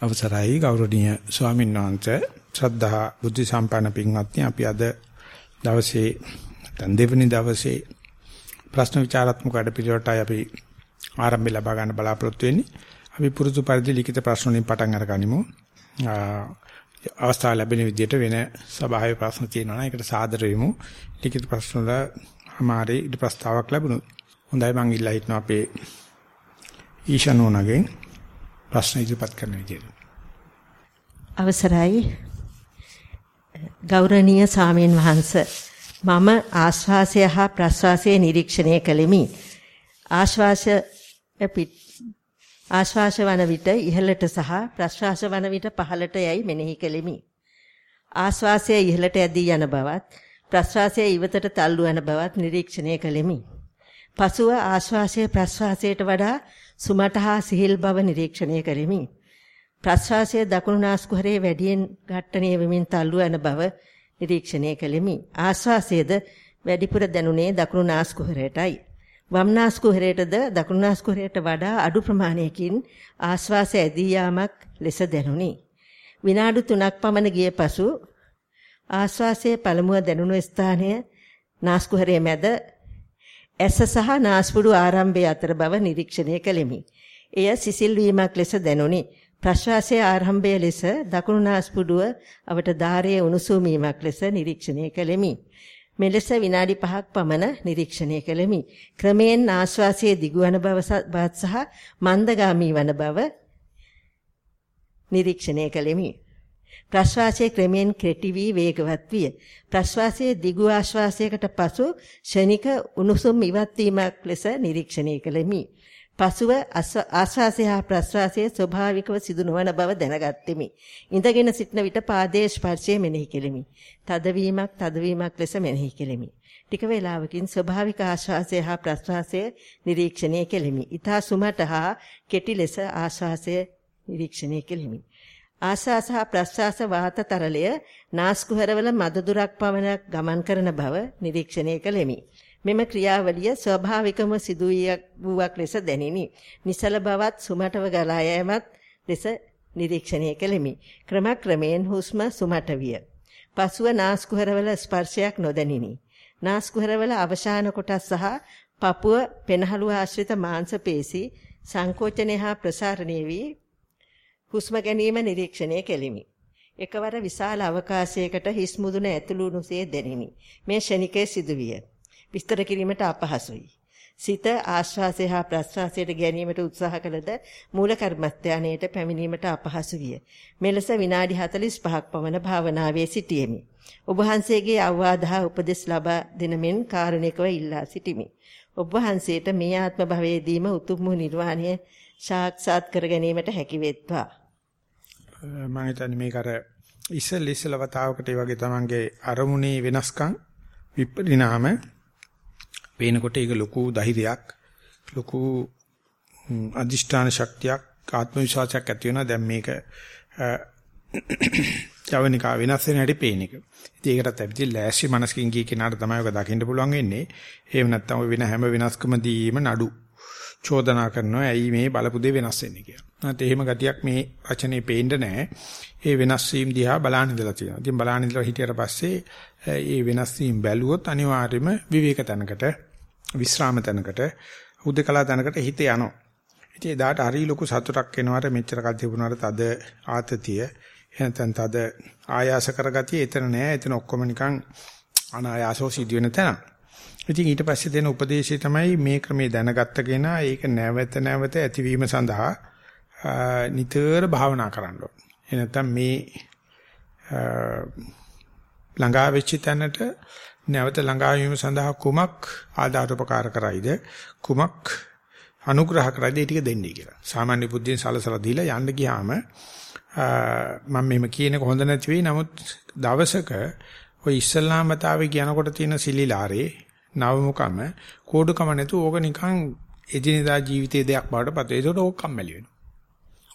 අවසරයි ගෞරවනීය ස්වාමීන් වහන්සේ ශ්‍රද්ධා බුද්ධ සම්පන්න පින්වත්නි අපි අද දවසේ දැන් දෙවෙනි දවසේ ප්‍රශ්න විචාරාත්මක වැඩපිළිවෙලටයි අපි ආරම්භය ලබා ගන්න බලාපොරොත්තු වෙන්නේ. අපි පුරුදු පරිදි ලිඛිත ප්‍රශ්න වලින් පටන් අරගනිමු. අවස්ථාව ලැබෙන විදිහට වෙන සභාවේ ප්‍රශ්න තියෙනවා නම් ඒකට සාදර වෙමු. ලිඛිත ප්‍රශ්න වල අමාරේ ඉද ප්‍රස්තාවක් ලැබුණොත්. හොඳයි මං ඉල්ලා හිටනවා අපේ ඊශානෝනගෙන් ප්‍රශ්න ඉදිරිපත් කරන විදියට. අවසරයි ගෞරවනීය සාමීන් වහන්ස මම ආශ්වාසය හා ප්‍රශ්වාසය නිරීක්ෂණය කළෙමි. ආශ්වාසය ආශ්වාස වන විට ඉහළට සහ ප්‍රශ්වාස වන විට පහළට යයි මෙනෙහි කළෙමි. ආශ්වාසය ඉහළට ඇදී යන බවත් ප්‍රශ්වාසය ඉවතට තල්ලු යන බවත් නිරීක්ෂණය කළෙමි. පසුව ආශ්වාසය ප්‍රශ්වාසයට වඩා සුමට හා සිහිල් බව නිරීක්ෂණය කරමි. ප්‍රශ්වාසය දකුණු නාස්කුහරේ වැඩියෙන් ඝට්ටණය වෙමින් තල්ලු යන බව නිරීක්ෂණය කළෙමි. ආශ්වාසයේද වැඩිපුර දැනුනේ දකුණු නාස්කුහරයටයි. වම් නාස්කුහරයටද දකුණු නාස්කුහරයට වඩා අඩු ප්‍රමාණයකින් ආශ්වාසය ඇදී යාමක් ලෙස දැනුනි. විනාඩි 3ක් පමණ ගිය පසු ආශ්වාසයේ පළමුව දැනුණු ස්ථානය නාස්කුහරයේ මැද ඇස සහ නාස්පුඩු ආරම්භය අතර බව නිරීක්ෂණය කළෙමි. එය සිසිල් වීමක් ලෙස දැනුනි. ප්‍රශ්වාසයේ ආරම්භය ලෙස දකුණු නාස්පුඩුව අවට ධාරයේ උණුසුම් වීමක් ලෙස නිරීක්ෂණය කළෙමි. මෙලෙස විනාඩි 5ක් පමණ නිරීක්ෂණය කළෙමි. ක්‍රමයෙන් ආශ්වාසයේ දිගුවන බව සහ මන්දගාමී වන බව නිරීක්ෂණය කළෙමි. ප්‍රශ්වාසයේ ක්‍රමෙන් කෙටි වී වේගවත් විය. ප්‍රශ්වාසයේ දිගු ආශ්වාසයකට පසු ෂණික උණුසුම් ඉවත් වීමක් ලෙස නිරීක්ෂණය කළෙමි. පසුව ආශ්වාසය හා ප්‍රශ්වාසයේ ස්වභාවිකව සිදු නොවන බව දැනගත්ෙමි. ඉඳගෙන සිටන විට පාදයේ ස්පර්ශය මෙනෙහි කෙලිමි. තදවීමක් තදවීමක් ලෙස මෙනෙහි කෙලිමි. ටික වේලාවකින් ස්වභාවික ආශ්වාසය හා ප්‍රශ්වාසය නිරීක්ෂණය කෙලිමි. ඊතා සුමට හා කෙටි ලෙස ආශ්වාසය නිරීක්ෂණය කෙලිමි. ආශ්වාස හා ප්‍රශ්වාස වාත තරලය නාස්කුහරවල මද දුරක් පමණ ගමන් කරන බව නිරීක්ෂණය කළෙමි. මෙම ක්‍රියාවලිය ස්වභාවිකම සිදුවියක් ලෙස දැනිනි. නිසල බවත් සුමටව ගලා යෑමත් ලෙස නිරීක්ෂණය කළෙමි. ක්‍රමක්‍රමයෙන් හුස්ම සුමට විය. පසුව නාස්කුහරවල ස්පර්ශයක් නොදැනිනි. නාස්කුහරවල අවශාන කොටස් සහ පපුව පෙනහළු ආශ්‍රිත මාංශ පේශි සංකෝචනය හා ප්‍රසාරණය වී හුස්ම ගැනීම නිරීක්ෂණය කෙලිමි. එකවර විශාල අවකාශයකට හිස් මුදුන ඇතුළුනුසේ දැනිනි. මේ ෂණිකයේ සිදුවිය. විස්තර කිරීමට අපහසුයි. සිත ආශ්වාසය හා ප්‍රශ්වාසයට ගැනීමට උත්සාහ කළද මූල කර්මස්ථානයට පැමිණීමට අපහසු විය. මෙලෙස විනාඩි 45ක් පමණ භාවනාවේ සිටියෙමි. ඔබ වහන්සේගේ අවවාද හා උපදෙස් ලබා දෙන මෙන් කාරුණිකව ඉල්ලා සිටිමි. ඔබ වහන්සේට මේ ආත්ම භවයේදීම උතුම් වූ නිර්වාණය සාක්ෂාත් කර ගැනීමට හැකි වෙත්වා. මම හිතන්නේ මේක අර ඉස්සෙල් ඉස්සෙල් වතාවකට ඒ වගේ තමන්ගේ අරමුණේ වෙනස්කම් විපරිණාම පේනකොට ඒක ලොකු ධෛර්යයක් ලොකු අදිෂ්ඨාන ශක්තියක් ආත්ම විශ්වාසයක් ඇති වෙනවා දැන් මේක ජවනිකා වෙනස් වෙන හැටි පේන එක. ඉතින් ඒකටත් ඇවිත් ලෑස්ති මනසකින් ගිය කෙනාට තමයි ඔක දකින්න පුළුවන් වෙන්නේ. එහෙම නැත්නම් ඔය වෙන හැම වෙනස්කම දීම නඩු චෝදනා කරනවා ඇයි මේ බලපු දේ වෙනස් වෙන්නේ කියලා. නැත්නම් එහෙම ගතියක් මේ වචනේ පේන්න නැහැ. ඒ වෙනස් වීම දිහා බලන්න ඉඳලා තියෙනවා. ඉතින් බලන්න ඉඳලා හිටියට පස්සේ ඒ වෙනස් වීම බැලුවොත් අනිවාර්යයෙන්ම විවේක තැනකට, විශ්‍රාම තැනකට, හුදකලා තැනකට හිත යනවා. ඉතින් එදාට හරි ලොකු සතුටක් එනවාට මෙච්චර කල් තිබුණාට තද ආතතිය, එහෙනම් තද ආයාස කරගතිය එතන නෑ. එතන ඔක්කොම නිකන් අනායාසෝ සිදුවෙන තැනක්. ඉතින් ඊට පස්සේ දෙන උපදේශය තමයි මේ ක්‍රමේ දැනගත්ත කෙනා ඒක නැවත නැවත ඇතිවීම සඳහා නිතර භාවනා කරන්න ඕන. එනත්තම් මේ ළඟා වෙච්ච තැනට නැවත ළඟා වීම සඳහා කුමක් ආධාර උපකාර කරයිද කුමක් අනුග්‍රහ කරයිද ඒ ටික දෙන්නේ කියලා. සාමාන්‍ය බුද්ධියෙන් සලසලා දීලා යන්න ගියාම මම මෙහෙම කියනක හොඳ නැති වෙයි. නමුත් දවසක ඔය ඉස්ලාම් මතාවේ කියනකොට තියෙන සිලිලාරේ නවමුකම කෝඩුකම නැතුව ඕක නිකන් එදිනෙදා ජීවිතයේ දෙයක් බවට පත් වෙනවා. ඒකට ඕක කම්මැලි වෙනවා.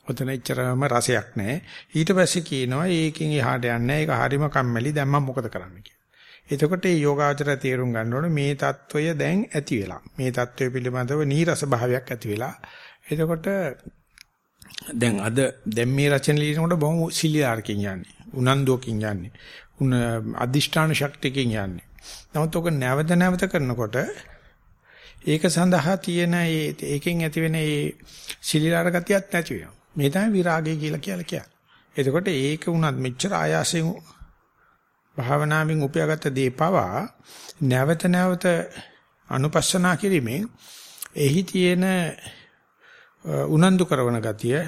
ඔතන එච්චරම රසයක් නැහැ. ඊට පස්සේ කියනවා ඒකෙන් එහාට යන්නේ ඒක හරිම කම්මැලි. දැන් මම මොකද කරන්නේ කියලා. එතකොට මේ යෝගාචරය තේරුම් ගන්න ඕනේ මේ తত্ত্বය දැන් ඇති වෙලා. මේ తত্ত্বය පිළිබඳව නීරස භාවයක් ඇති වෙලා. එතකොට දැන් අද දැන් මේ රචන ලියනකොට බොහොම සිලිලාරකින් යන්නේ. උනන්දුවකින් යන්නේ. උන අදිෂ්ඨාන ශක්තියකින් යන්නේ. නමුත් ඔක නැවත නැවත කරනකොට ඒක සඳහා තියෙන ඒ ඒකෙන් ඇතිවෙන ඒ සිලිලාර ගතියක් නැති වෙනවා. මේ තමයි විරාගය කියලා කියලා කියන්නේ. එතකොට ඒක උනත් මෙච්චර ආයාසයෙන් භාවනාවෙන් උපයාගත්ත දේ පවා නැවත නැවත අනුපස්සනා කිරීමෙන් එහි තියෙන උනන්දු කරන ගතිය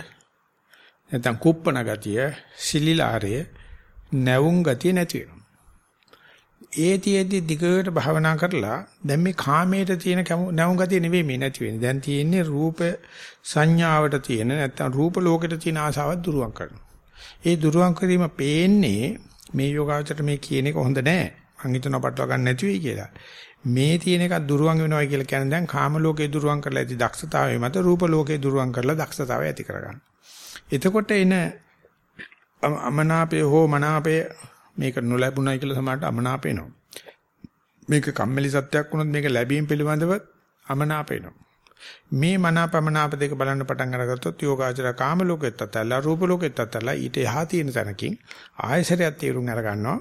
නැත්නම් කුප්පන ගතිය සිලිලාරය නැවුම් ගතිය නැති වෙනවා. ඒතියෙදි දිගට භාවනා කරලා දැන් මේ කාමයට තියෙන නැවුම් ගතිය නෙවෙයි මේ නැති වෙන්නේ. දැන් තියෙන්නේ රූප සංඥාවට තියෙන නැත්නම් රූප ලෝකෙට තියෙන ආසාවත් දුරුවන් කරනවා. ඒ දුරුවන් කිරීම පේන්නේ මේ යෝගාවචරයට මේ කියන එක හොඳ නෑ. මං හිතනවා පටලවා ගන්න නැති වෙයි කියලා. මේ තියෙන එකක් දුරුවන් වෙනවා කියලා කියන්නේ දැන් කාම ලෝකේ දුරුවන් කරලා ඇති දක්ෂතාවය මත රූප ලෝකේ දුරුවන් කරලා දක්ෂතාවය ඇති කරගන්න. එතකොට එන අමනාපය හෝ මනාපය මේක නොලැබුණයි කියලා සමහරට අමනාප වෙනවා. මේක කම්මැලි සත්‍යයක් වුණොත් මේක ලැබීම පිළිබඳව අමනාප වෙනවා. මේ මනාපමනාප දෙක බලන්න පටන් අරගත්තොත් යෝගාචර කාම ලෝකෙත් අතල්ලා රූප ලෝකෙත් අතල්ලා ඊට එහා තියෙන තැනකින් ආයසරයක් තීරුම් අර ගන්නවා.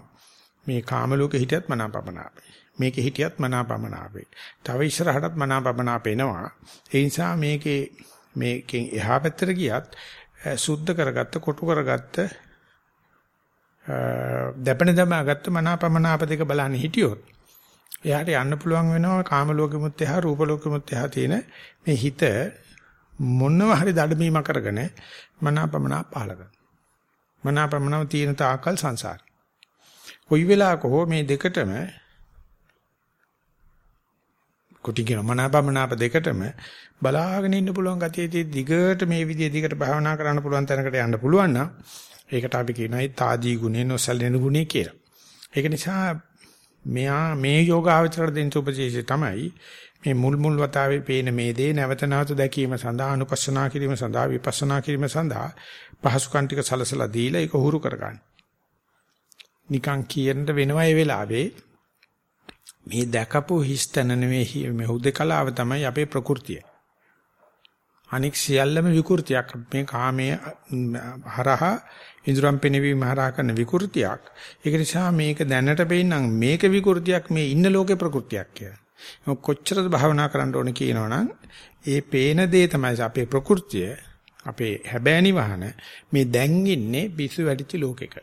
මේ කාම ලෝකෙ හිටියත් මනාපමනාපේ. මේකේ හිටියත් මනාපමනාපේ. තව ඉස්සරහටත් මනාපමනාප එනවා. ඒ නිසා මේකේ මේකෙන් එහා පැත්තට ගියත් සුද්ධ කරගත්ත කොටු කරගත්ත දැපෙන දමාගත්ත මනාපමනාප දෙක බලන්න හිටියොත් එයාට යන්න පුළුවන් වෙනවා කාම ලෝකෙමුත් එහා රූප ලෝකෙමුත් එහා තියෙන මේ හිත මොනව හරි දඩමීම කරගෙන මනාපමනාප පහල කරනවා. මනාපමනාප තියෙන තාකල් සංසාරේ. කොයි වෙලාවක හෝ මේ දෙකටම කුටි කියන මනාපමනාප දෙකටම බලාගෙන ඉන්න පුළුවන් ගතියදී දිගට මේ විදිහේ දිගට භාවනා කරන්න පුළුවන් තැනකට යන්න පුළුවන් නම් ඒකට අපි කියනවා ඒ తాදී ගුණේ නොසැලෙන ගුණේ කියලා. ඒක නිසා මෙයා මේ යෝගාවචරයට දෙන්න උපදේශය තමයි මේ මුල් මුල් වතාවේ පේන මේ දේ නැවත නැවත දැකීම සඳහා අනුපස්සනා කිරීම සඳහා විපස්සනා කිරීම සඳහා පහසුකම් ටික සලසලා දීලා ඒක හුරු කරගන්න. නිකන් කියන්න වෙනවා ඒ වෙලාවේ මේ දැකපු හිස්තන නෙවෙයි මේ හුදකලාව තමයි අපේ ප්‍රകൃතිය. අනික් සියල්ලම විකෘතියක් මේ කාමයේ හරහා ඉඳුරම් පෙනවීම හරහා කරන විකෘතියක්. ඒක නිසා මේක දැනට පෙන්නනම් මේක විකෘතියක් මේ ඉන්න ලෝකේ ප්‍රകൃතියක් කියලා. කොච්චරද භාවනා කරන්න ඕනේ කියනවනම් ඒ පේන දේ තමයි අපේ ප්‍රകൃතිය අපේ හැබෑනි වහන මේ දැන් ඉන්නේ පිස්සු වැඩිච්ච ලෝකෙක.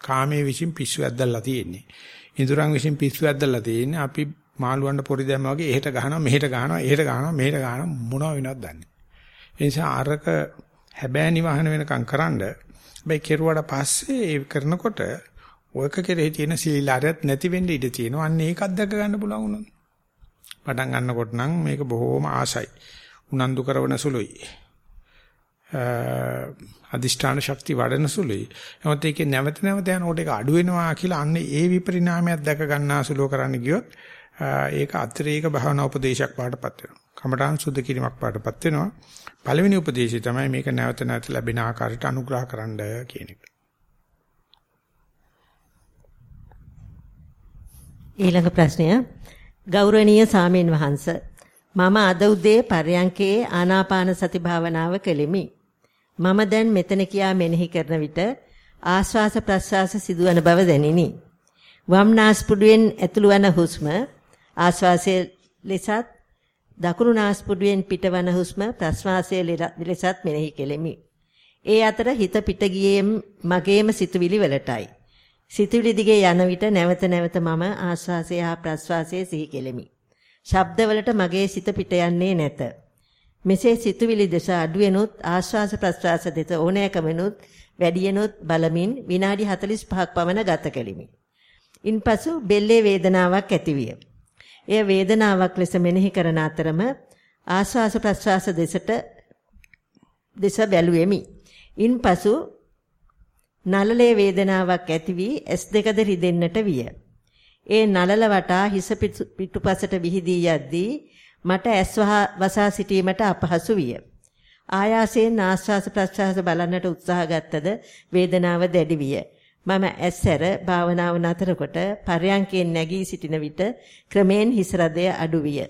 කාමයේ විසින් පිස්සු ඇද්දලා තියෙන්නේ. ඉඳුරන් විසින් පිස්සු ඇද්දලා තියෙන්නේ. අපි මාළුවන්ට පොරි දැම්ම වගේ එහෙට ගහනවා මෙහෙට ගහනවා එහෙට ගහනවා මෙහෙට ගහනවා මොනව වෙනවද දන්නේ. ඒ නිසා අරක හැබෑනි වහන වෙනකම් කරන්ඩ හැබැයි කෙරුවට පස්සේ ඒ කරනකොට ඔයක කෙරෙහි තියෙන සීලාරයත් නැති වෙන්න ඉඩ තියෙනවා. අන්න ඒකත් දැක ගන්න පුළුවන් වුණොත්. පටන් ගන්නකොට නම් මේක බොහොම ආසයි. උනන්දු කරන සුළුයි. අදිෂ්ඨාන ශක්තිය වඩන සුළුයි. නමුත් ඒකේ නැවත නැවත යනකොට ඒක අඩු වෙනවා කියලා අන්න ඒ විපරිණාමයක් දැක ගන්නා සුළු කරන්න ගියොත් ඒක අතිරේක භාවනා උපදේශයක් පාටපත් වෙනවා. කමඨාන් සුද්ධ කිරීමක් පාටපත් වෙනවා. පළවෙනි උපදේශය තමයි මේක නැවත නැවත ලැබෙන ආකාරයට අනුග්‍රහ කරන්න කියන එක. ඊළඟ ප්‍රශ්නය ගෞරවනීය සාමීන් වහන්ස මම අද උදේ පර්යංකේ ආනාපාන සති භාවනාව කෙලිමි. මම දැන් මෙතන කියා මෙනෙහි කරන විට ආශ්වාස ප්‍රශ්වාස සිදුවන බව දැනිනි. වම් නාස්පුඩුවෙන් ඇතුළු වන හුස්ම ආශ්වාසයේ ලෙසත් දකුණු නාස්පුඩුවෙන් පිටවන හුස්ම ප්‍රශ්වාසයේ ලෙසත් මෙනෙහි කෙලිමි. ඒ අතර හිත පිට ගියේ මගේම සිතුවිලි වලටයි. සිතුවිලි දිගේ යන විට නැවත නැවත මම ආශ්වාසය හා ප්‍රශ්වාසය සිහි කෙලිමි. ශබ්දවලට මගේ සිත පිට යන්නේ නැත. මෙසේ සිතුවිලි දෙස අඩුවෙනුත් ආශ්වාස ප්‍රශ්වාස දෙස ඕනෑකමනුත් වැඩියෙනුත් බලමින් විනාඩි 45ක් පමණ ගත කෙලිමි. ඉන්පසු බෙල්ලේ වේදනාවක් ඇතිවිය. එය වේදනාවක් ලෙස මෙනෙහි කරන අතරම ආශ්වාස ප්‍රශ්වාස දෙසට දෙස බැලුවෙමි. ඉන්පසු නලලේ වේදනාවක් ඇති වී S2ද රිදෙන්නට විය. ඒ නලල වටා හිස පිටුපසට විහිදී යද්දී මට ඇස් වසා සිටීමට අපහසු විය. ආයාසයෙන් ආශ්වාස ප්‍රශ්වාස බලන්නට උත්සාහ ගත්තද වේදනාව දැඩි විය. මම ඇස්සර භාවනාව නතර කොට පර්යංකයෙන් නැගී සිටින විට ක්‍රමෙන් හිස රදය අඩු විය.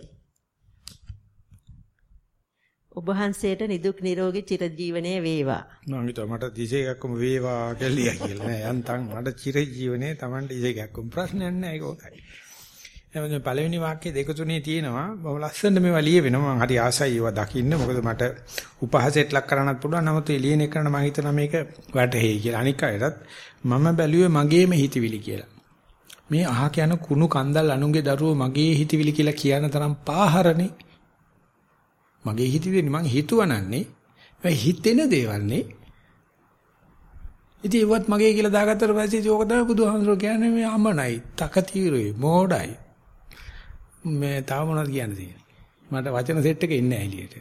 ඔබ වහන්සේට නිදුක් නිරෝගී චිරජීවනයේ වේවා. මම හිතුවා මට දිශ එකක්ම වේවා කියලා කියලා නෑ යන්තම් මට චිරජීවනයේ Taman දිශ එකක්ම ප්‍රශ්නයක් නෑ ඒක උකයි. එහෙනම් පළවෙනි වාක්‍යයේ දෙක තුනේ තියෙනවා. බොහොම ලස්සනට මේවා ලියවෙනවා. මම හරි ආසයි ඒවා දකින්න. මොකද මට උපහාසයට ලක් කරන්නත් පුළුවන්. නමුත් එළියෙන් එකන මම හිතනවා මේක වැටහෙයි කියලා. අනික් අයටත් මම බැලුවේ මගේම හිතවිලි කියලා. මේ අහක යන කුණු කන්දල් අනුන්ගේ දරුවෝ මගේ හිතවිලි කියලා කියන තරම් පාහරනේ. මගේ හිතවිලි මං හිතුවනන්නේ. ඒ හිතෙන දේවල්නේ. ඉතින් ඒවත් මගේ කියලා දාගත්තට පස්සේ ඒක තමයි බුදුහාමුදුරුවෝ කියන්නේ මේ අමනයි, තකතිරුයි, මෝඩයි. මේ තව මොනවද කියන්න තියෙන්නේ? මට වචන සෙට් එක එන්නේ නැහැ එළියට.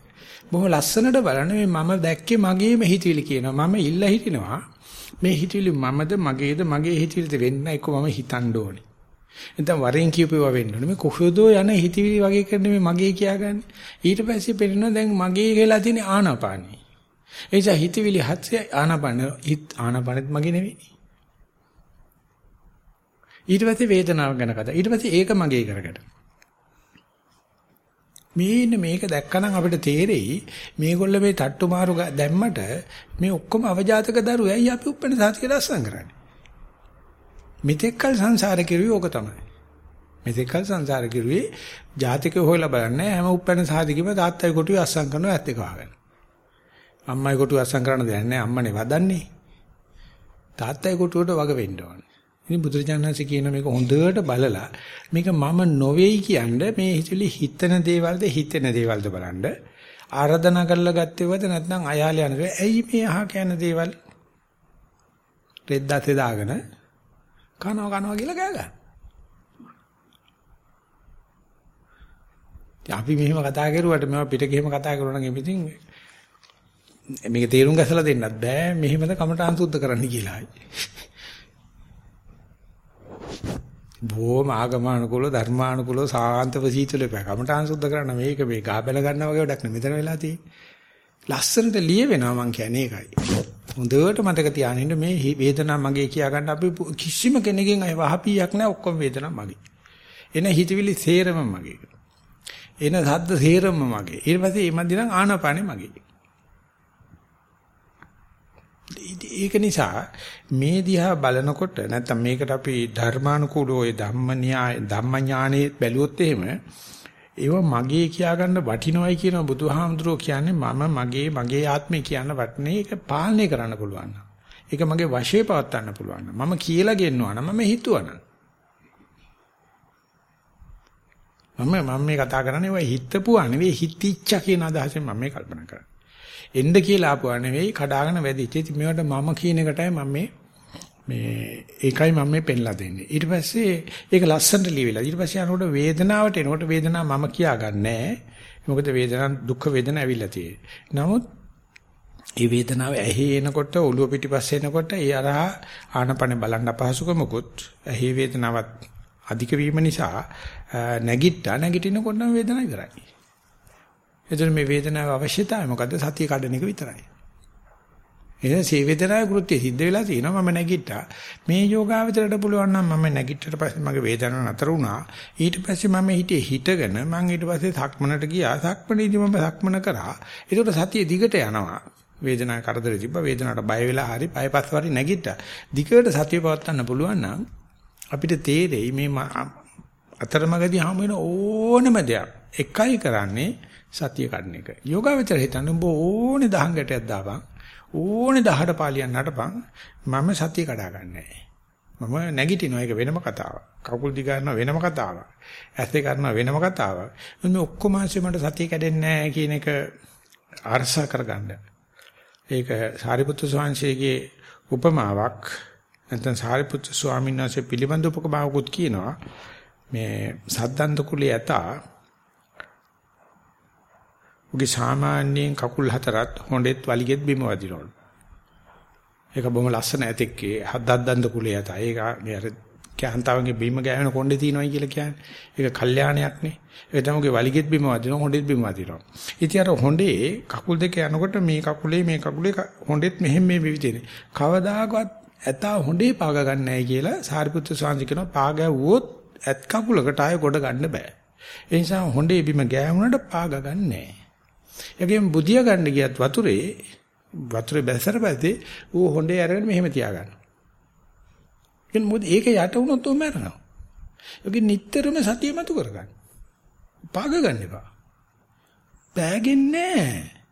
බොහොම ලස්සනට බලන්න මේ මම දැක්කේ මගේම හිතවිලි කියනවා. මම ඉල්ල හිටිනවා. මේ හිතවිලි මමද මගේද මගේ හිතවිලිද වෙන්න එක මම හිතන්න ඕනේ. නැත්නම් වරෙන් කියපුවා වෙන්න ඕනේ. මේ කොහොදෝ යන හිතවිලි වගේ කරන මේ මගේ කියාගන්නේ. ඊට පස්සේ පෙන්නනවා දැන් මගේ කියලා තියෙන ආනාපානයි. ඒ නිසා හිතවිලි හත්ය ආනාපාන හිත ආනාපානෙත් මගේ නෙවෙයි. ඊට පස්සේ වේදනාව ගැන කතා. ඊට පස්සේ ඒක මගේ කරගන්න. මේන්න මේක දැක්කනම් අපිට තේරෙයි මේගොල්ල මේ තට්ටු මාරු දැම්මට මේ ඔක්කොම අවජාතක දරුවෝ. ඇයි අපි උප්පන්න සාතික දස්සම් කරන්නේ? මෙතෙක්කල් සංසාරේ කිරුවේ ඕක තමයි. මෙතෙක්කල් සංසාරේ කිරුවේ ජාතික හොයලා බලන්නේ හැම උප්පන්න සාතිකෙම තාත්තයි කොටුවේ අස්සම් කරනවා ඇත්ත එකවගෙන අම්මයි කොටුවේ අස්සම් කරන්න දෙන්නේ නැහැ. අම්මනේ වදන්නේ. තාත්තයි කොටුවට වග වෙන්න ඕනේ. ඉතින් බුදුරජාණන්සේ කියන මේක හොඳට බලලා මේක මම නොවේයි කියන්නේ මේ හිතලි හිතන දේවල්ද හිතෙන දේවල්ද බලන්න ආරාධනා කරලා ගත්තේවද නැත්නම් අයාල යන ඇයි මේ අහ කියන දේවල් රෙද්දත් දාගෙන කනවා කනවා කියලා කෑ ගන්න. අපි මෙහෙම කතා කරුවට මේවා පිට ගිහිම කතා කරුවා නම් ඉතින් මේක තේරුම් ගසලා දෙන්නත් බෑ මෙහෙමද කමටහන් සුද්ධ කරන්න කියලායි. බොහොම ආගමානුකූල ධර්මානුකූල සාන්තව සීතල පැකමටහන් සුද්ධ කරන්න මේක මේ ගා බැල ගන්න වගේ වැඩක් නෙමෙයි මෙතන වෙලා තියෙන්නේ. ලස්සනට ලියවෙනවා මං කියන්නේ ඒකයි. හොඳට මතක තියාගන්න මේ වේදනාව මගේ කියා ගන්න අපි කිසිම කෙනකින් අය වහපියක් නැහැ. ඔක්කොම වේදනාව මගේ. එන හිතවිලි සේරම මගේ. එන සද්ද සේරම මගේ. ඊට පස්සේ මේ මන්දිරන් ආනාපානෙ මගේ. ඒක නිසා මේ දිහා බලනකොට නැත්තම් මේකට අපි ධර්මානුකූලව ඔය ධම්ම න්‍යාය ධම්ම ඥානෙ බැලුවොත් එහෙම ඒව මගේ කියා ගන්න වටිනවයි කියන බුදුහාමුදුරුවෝ කියන්නේ මම මගේ මගේ ආත්මය කියන වටනේ ඒක පාලනය කරන්න පුළුවන්. ඒක මගේ වශයේ පවත් ගන්න පුළුවන්. මම කියලා ගෙන්නවා නම් මම හිතුවනම්. මම මම මේ කතා කරන්නේ ඔය හිතපුවා නෙවෙයි හිතිච්ච කියන අදහසෙන් මම මේ කල්පනා කරන්නේ. එන්න කියලා ආපුවා නෙවෙයි කඩාගෙන වැදිච්ච. ඉතින් මේවට මම කියන එකටයි මම මේ මේ ඒකයි මම මේ පෙන්ලා දෙන්නේ. ඊට පස්සේ ඒක ලස්සනට ලියවිලා. ඊට පස්සේ අනකොට වේදනාවට එනකොට වේදනාව මම කියාගන්නේ මොකද වේදනාව දුක් වේදන ඇවිල්ලා තියෙන්නේ. නමුත් ඒ වේදනාව ඇහි එනකොට ඔළුව පිටිපස්සේ එනකොට ඒ අරහා ආනපන බලන්න අපහසුකමකුත් ඇහි වේදනාවත් අධික වීම නිසා නැගිට්ටා නැගිටිනකොට වේදනාව ඉවරයි. එතන මේ වේදනාව අවශ්‍යතාවය මොකද්ද? සතිය කඩන එක විතරයි. එහෙනම් සේ වේදනාවේ කෘත්‍ය සිද්ධ වෙලා තියෙනවා මම නැගිට්ටා. මේ යෝගාවචරයට පුළුවන් නම් මම නැගිට්ටට පස්සේ මගේ වේදනාව නතර වුණා. ඊට පස්සේ මම හිටියේ හිටගෙන මම ඊට පස්සේ සක්මනට ගියා. සක්මනේදී මම සක්මන කරා. ඒකට සතිය දිගට යනවා. වේදනාව කරදර තිබ්බ වේදනාවට බය වෙලා හරි බය පස්සවරි නැගිට්ටා. දිගට සතිය පවත්වන්න පුළුවන් නම් අපිට තේරෙයි මේ අතරමඟදී හමු වෙන ඕනම දෙයක් එකයි කරන්නේ සතිය කඩන එක. යෝගාවචර හිතන්න උඹ ඕනේ දහං ගැටයක් දාපන්. ඕනේ 18 පාලියක් නටපන්. මම සතිය කඩා ගන්නෑ. මම නැගිටිනවා ඒක වෙනම කතාවක්. කකුල් දිග ගන්නවා වෙනම කතාවක්. ඇස් දෙක ගන්නවා වෙනම කතාවක්. මේ ඔක්කොම ආශ්‍රේ මට සතිය කැඩෙන්නේ නැහැ කියන එක අරසා කරගන්න. ඒක සාරිපුත්‍ර ස්වාමීන්ගේ උපමාවක් නැත්නම් සාරිපුත්‍ර ස්වාමීන් වහන්සේ පිළිබඳ උපමාවකුත් කියනවා. මේ සද්දන්ත කුලයේ ඇතා උගේ සාමාන්‍යයෙන් කකුල් හතරත් හොඬෙත් වලිගෙත් බිම වදිනවලු. ඒක බොහොම ලස්සන ඇතෙක්ගේ හද්දද්දන්ද කුලේ යත. ඒක මේ අර කැහන්තාවගේ බිම ගෑවෙන කොණ්ඩේ තියෙනවයි කියලා කියන්නේ. ඒක කල්යාණයක් නේ. ඒක තමයි වලිගෙත් බිම වදිනවා හොඬෙත් බිම වදිනවා. ඉතින් අර හොඬේ කකුල් දෙක යනකොට මේ කකුලේ මේ කකුලේ හොඬෙත් මෙහෙම මේ විවිධනේ. කවදාකවත් ඇතා හොඬේ පාග ගන්න නැහැ කියලා සාරිපුත්‍ර ස්වාමීන් කියනවා පාගැවුවොත් ඇත් කකුලකට ආය ගොඩ ගන්න බෑ. ඒ නිසා හොඬේ බිම ගෑවුනට පාග ගන්න නැහැ. ඒකෙන් බුදිය ගන්න ගියත් වතුරේ වතුරේ බැසර පැත්තේ ඌ හොඬේ අරගෙන මෙහෙම තියාගන්න. එන් මොකද ඒක යට වුණොත් උඹ මරනවා. ඒක නිටතරම සතිය මතු කරගන්න. පාග ගන්න එපා. පෑගෙන්නේ නැහැ.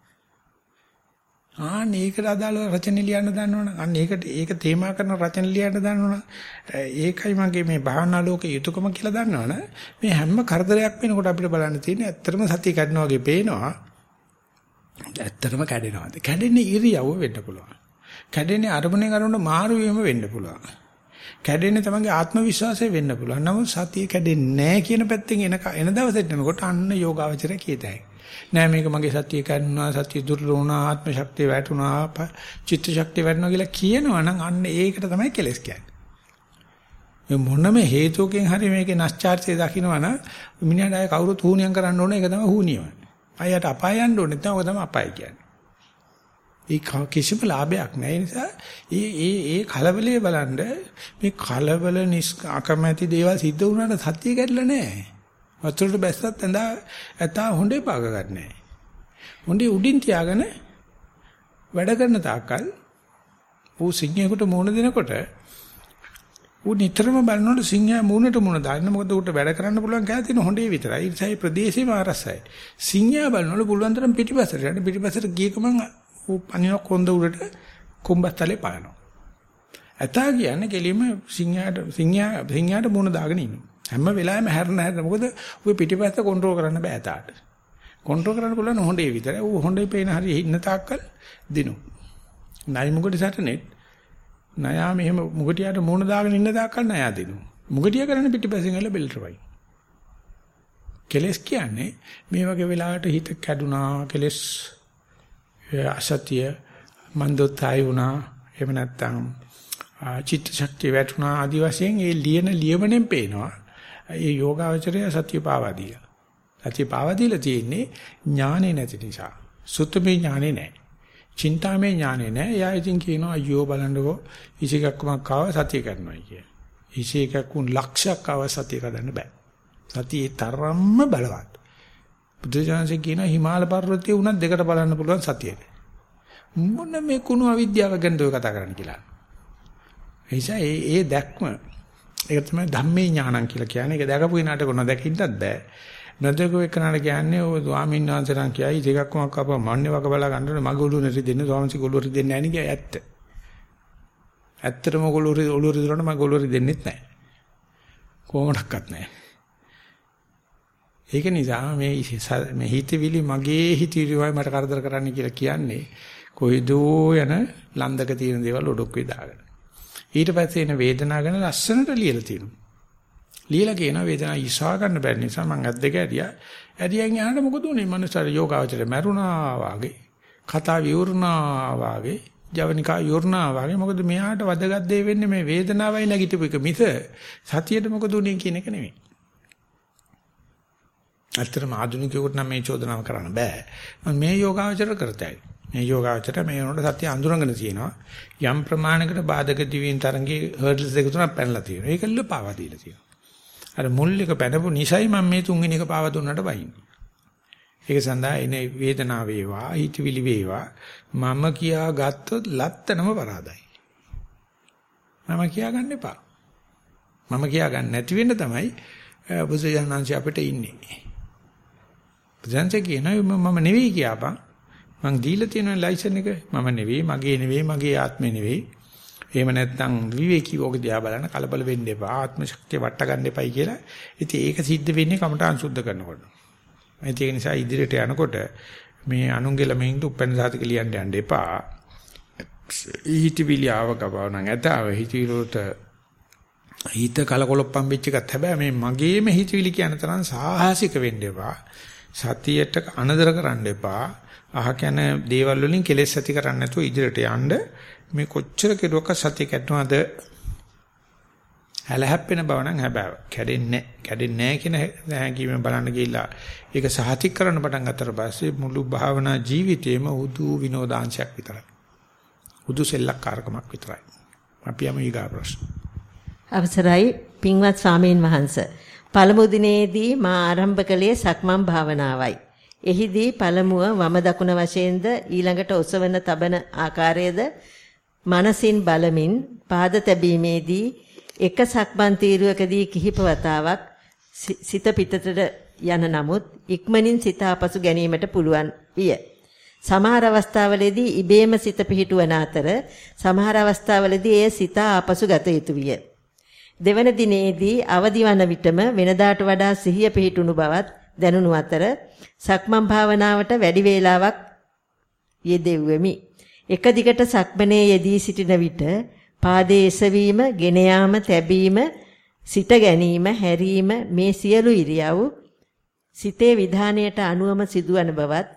ආන්න ඒකට අදාළ රචන ලියන්න දන්නවනම් අන්න ඒකට ඒක තේමා කරන රචන ලියන්න දන්නවනම් ඒකයි මගේ මේ භාවනා ලෝකේ යුතුයකම කියලා දන්නවනම් මේ හැම කරදරයක් වෙනකොට අපිට බලන්න තියෙන්නේ ඇත්තටම සතිය කඩනවා වගේ පේනවා ඇත්තටම කැඩෙනවාද? කැඩෙන්නේ ඉරියව්ව වෙන්න පුළුවන්. කැඩෙන්නේ අරමුණෙන් අරමුණ මාරු වීම වෙන්න පුළුවන්. කැඩෙන්නේ තමන්ගේ ආත්ම විශ්වාසය වෙන්න පුළුවන්. නමුත් සතිය කැඩෙන්නේ නැහැ කියන පැත්තෙන් එන එන දවසට එනකොට අන්න යෝගාවචරය කියතයි. නෑ මේක මගේ සතිය කන්නවා සතිය දුර්වල වුණා ආත්ම ශක්තිය වැටුණා චිත්ත ශක්තිය වැටුණා කියලා කියනවා නම් අන්න ඒකට තමයි කෙලස් කියන්නේ. මොනම හේතුවකින් හරි මේකේ නැස්චාර්ත්‍යය දකින්නවනම් මිනිහට ආය කවුරුත් හුනියම් කරන්න ඕනේ. ඒක තමයි හුනියම. අයයට අපාය යන්න ඕනේ නැත්නම් ඔක තමයි අපාය කියන්නේ. ඒ කිසිම ලාභයක් නැහැ. ඒ නිසා ඒ ඒ ඒ කලබලයේ බලන්න මේ කලබල නිස්කමැති දේවල් සිද්ධ වුණාට සත්‍ය කැඩලා නැහැ. වතුරට බැස්සත් ඇඳා ඇතා හොඬේ පාග ගන්නෑ. හොඬේ උඩින් තියාගෙන වැඩ කරන තාක්කල් ඌ සිංහයෙකුට මුණ දෙනකොට ඌ නිතරම බලනකොට සිංහයා මූණට මූණ දාන්න මොකද ඌට වැඩ කරන්න පුළුවන් කියලා තියෙන හොඬේ විතරයි. ඒ නිසා මේ ප්‍රදේශේම අරසයි. සිංහයා බලනකොට පුළුවන් තරම් පිටිපස්සට යන්න පිටිපස්සට ගිය ගමන් ඌ අනින කොන්ද උඩට කුඹස්තලේ පානවා. ඇතා කියන්නේ කෙලින්ම සිංහයාට සිංහයා සිංහයාට මූණ දාගෙන ඉන්නවා. හැම වෙලාවෙම හැරෙන හැරෙන මොකද ඔය පිටිපස්ස කන්ට්‍රෝල් කරන්න බෑ තාට. කන්ට්‍රෝල් කරන්න පුළුවන් හොඬේ විතරයි. ඌ හොඬේ පේන හරිය ඉන්න තාක්කල් දිනු. නයි මුගට සැටනේ. නයා මෙහෙම මුගටියට මූණ දාගෙන ඉන්න තාක්කල් නයා දිනු. මුගටිය කරන්නේ පිටිපස්සෙන් එල බෙල්ට් වයි. කෙලස් කියන්නේ මේ වගේ වෙලාවට හිත කැඩුනා කෙලස් අසතිය මන්දොත්යි වුණා එහෙම නැත්නම් චිත්ත ශක්තිය වැටුණා ආදි වශයෙන් ඒ ලියන ලියමනෙන් පේනවා ඒ යෝගාවචරය සත්‍ය පාවා දීලා. සත්‍ය පාවා දීලා තියෙන්නේ ඥානේ නැති නිසා. සුත්තමේ ඥානේ නැහැ. චින්තාමේ ඥානේ නැහැ. එයා ඉතින් කියනවා අයියෝ බලන්නකෝ ඉසිකක්කමක් ආව සත්‍ය කරනවා කිය. ඉසිකක්කුන් ලක්ෂයක් ආව සත්‍ය කරන්න බෑ. සතියේ තරම්ම බලවත්. බුදුජානසෙ කියන හිමාල පර්වතයේ උනත් දෙකට බලන්න පුළුවන් සතියේ. මොන මේ කුණු අවිද්‍යාව ගැනද ඔය කතා කරන්න කියලා. එයිසා ඒ ඒ දැක්ම ඒක තමයි ධම්මේ ඥානං කියලා කියන්නේ. ඒක දැකපු කෙනාට කොහොමද දැකින්නත් බෑ. නොදකෝ එකනට කියන්නේ ඔය ස්වාමීන් වහන්සේලා කියයි දෙකක්ම අපව මන්නේ වක බලා ගන්නකොට මගේ ඔළුව නැති දෙන්න ස්වාමීන් වහන්සේ ඔළුව දෙන්නේ නැහැ නේ ඇත්ත. ඇත්තටම ඔළුව ඔළුව රිදුනට මගේ ඔළුව දෙන්නෙත් නැහැ. කොහොමඩක්වත් නැහැ. ඒක නිසා මේ මේ හිතවිලි මගේ හිතවිලි වයි මට කරදර කරන්න කියලා කියන්නේ කොයිදෝ යන ලන්දක තියෙන දේවල් ඔඩොක්කේ දාගෙන. ඊට පස්සේ එන වේදනාව ගැන ලස්සනට ලියලා තියෙනවා. ලියලා කියන වේදනාව ඉසා ගන්න බැරි නිසා මං අත් දෙක ඇරියා. ඇරියන් යනකොට මොකද උනේ? මනුස්සාර යෝගාවචරය මැරුණා වාගේ, කතා විවරුණා වාගේ, ජවනිකා යොර්ණා වාගේ. මොකද මෙයාට වදගත් දෙය වෙන්නේ මේ වේදනාවයි නැගිටපු එක මිස සතියට මොකද උනේ කියන එක නෙමෙයි. අත්‍තරම ආධුනිකයෙකුට නම් මේ චෝදනාව කරන්න බෑ. මේ යෝගාවචර කරතයි. මේ යෝගාවචර මේ වෙනකොට සත්‍ය අඳුරගෙන තියෙනවා. යම් ප්‍රමාණයකට බාධක දිවීන් තරංගේ හර්ඩල්ස් දෙක තුනක් පැනලා තියෙනවා. ඒකල්ල පාවා දීලා තියෙනවා. අර මුල් එක පැනපු නිසයි මම මේ තුන්වෙනි එක පාවා දුන්නට වයින්නේ. ඒක සඳහා එන වේදනාව වේවා, හිතවිලි වේවා මම කියා ගත්තොත් ලත්තනම පරාදයි. මම කියා ගන්න එපා. මම කියා ගන්න නැති වෙන්න තමයි බුදුසසුනාංශ අපිට ඉන්නේ. බුදුන්සේ කියනවා මම නෙවෙයි කියපන් මං දීලා තියෙන ලයිසන් එක මම නෙවෙයි මගේ නෙවෙයි මගේ ආත්මේ නෙවෙයි එහෙම නැත්නම් විවේකීව ඔක දිහා බලන්න කලබල වෙන්න එපා ආත්ම ශක්තිය වට ගන්න එපයි කියලා. ඉතින් ඒක සිද්ධ වෙන්නේ කමඨාන් සුද්ධ කරනකොට. ඒක නිසා ඉදිරියට යනකොට මේ අනුන්ගේ ළමයින්ට උපැන්න සාතික ලියන්න යන්න එපා. හිතවිලි ආව ගබව නම් ඇතාව හිතවිලට හිත කලකොලොප්පම් වෙච්ච එකත් හැබැයි මේ මගේම හිතවිලි කියන තරම් සාහසික වෙන්න එපා. සතියට අනදර කරන්න එපා. අහක යන දේවල් වලින් කෙලෙස් ඇති කරන්නේ නැතුව ඉදිරියට යන්න. මේ කොච්චර කෙරුවක සතිය කැඩනවද හැලහැප්පෙන බව නම් හැබැයි කැඩෙන්නේ කැඩෙන්නේ නැහැ කියන හැඟීම බලන්න ගිහිල්ලා ඒක සහතික කරන්න පටන් ගත්තට පස්සේ මුළු භාවනා ජීවිතේම උදු විනෝදාංශයක් විතරයි. උදු සෙල්ලක්කාරකමක් විතරයි. අපි යමු ඊගා ප්‍රශ්න. අවසරයි පින්වත් ස්වාමීන් වහන්සේ. පළමු දිනේදී මා ආරම්භ කළේ සක්මන් භාවනාවයි. එහිදී පළමුව වම දකුණ වශයෙන්ද ඊළඟට ඔසවන තබන ආකාරයේද මනසින් බලමින් පාද තැබීමේදී එක සක්මන් තීරුවකදී කිහිප වතාවක් සිත පිටතට යන නමුත් ඉක්මනින් සිත ආපසු ගැනීමට පුළුවන් විය. සමහර අවස්ථාවලදී ඉබේම සිත පිහිටුවන අතර සමහර අවස්ථාවලදී එය සිත ආපසු ගත යුතු විය. දෙවන දිනේදී අවදිවන විටම වෙනදාට වඩා සිහිය පිහිටුණු බවත් දැනුණු අතර සක්මන් භාවනාවට වැඩි වේලාවක් යෙදෙව්වෙමි. එක දිගට සක්මනේ යෙදී සිටින විට පාදයේ එසවීම, ගෙන යාම, තැබීම, සිට ගැනීම, හැරීම මේ සියලු ඉරියව් සිතේ විධානයට අනුවම සිදුවන බවත්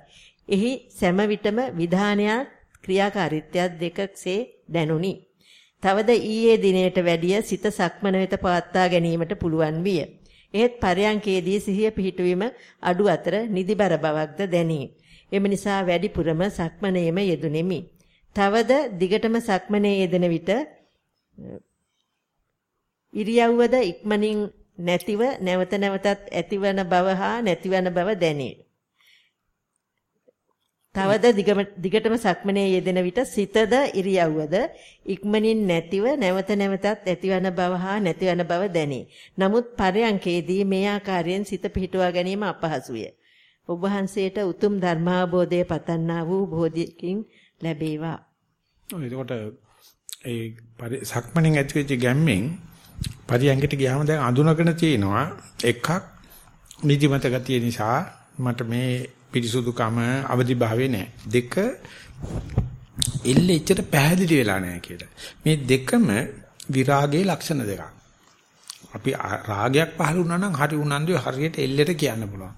එහි සෑම විටම විධානයත් ක්‍රියාකාරීත්වයක් දෙකක්සේ දැනුනි. තවද ඊයේ දිනයට වැඩිය සිත සක්මන වෙත පවත්වා ගැනීමට පුළුවන් විය. එහෙත් පරයන්කේදී සිහිය පිහිටුවීම අඩු අතර නිදිබර බවක්ද දැනේ. එම නිසා වැඩිපුරම සක්මනේම යෙදුණෙමි. තවද දිගටම සක්මනේ යෙදෙන විට ඉරියව්වද ඉක්මනින් නැතිව නැවත නැවතත් ඇතිවන බව හා නැතිවන බව දැනේ. තවද දිගටම සක්මනේ යෙදෙන විට සිතද ඉරියව්වද ඉක්මනින් නැතිව නැවත නැවතත් ඇතිවන බව හා නැතිවන බව දැනේ. නමුත් පරයන්කේදී මේ ආකාරයෙන් සිත පිහිටුවා ගැනීම අපහසුය. ඔබ වහන්සේට උතුම් ධර්මාබෝධය පතන්නා වූ බෝධියකින් ලැබේවා. එතකොට ඒ සක්මණෙන් ඇතිවෙච්ච ගැම්මෙන් පරියංගට ගියාම දැන් අඳුනගෙන තියෙනවා එකක් නිදිමත ගතිය නිසා මට මේ පිරිසුදුකම අවදි භාවයේ නැහැ. දෙක එල්ල එච්චර පැහැදිලි වෙලා නැහැ කියලා. මේ දෙකම විරාගයේ ලක්ෂණ දෙකක්. අපි රාගයක් පහළ වුණා නම් හරි උනන්දුවේ හරියට එල්ලෙට කියන්න පුළුවන්.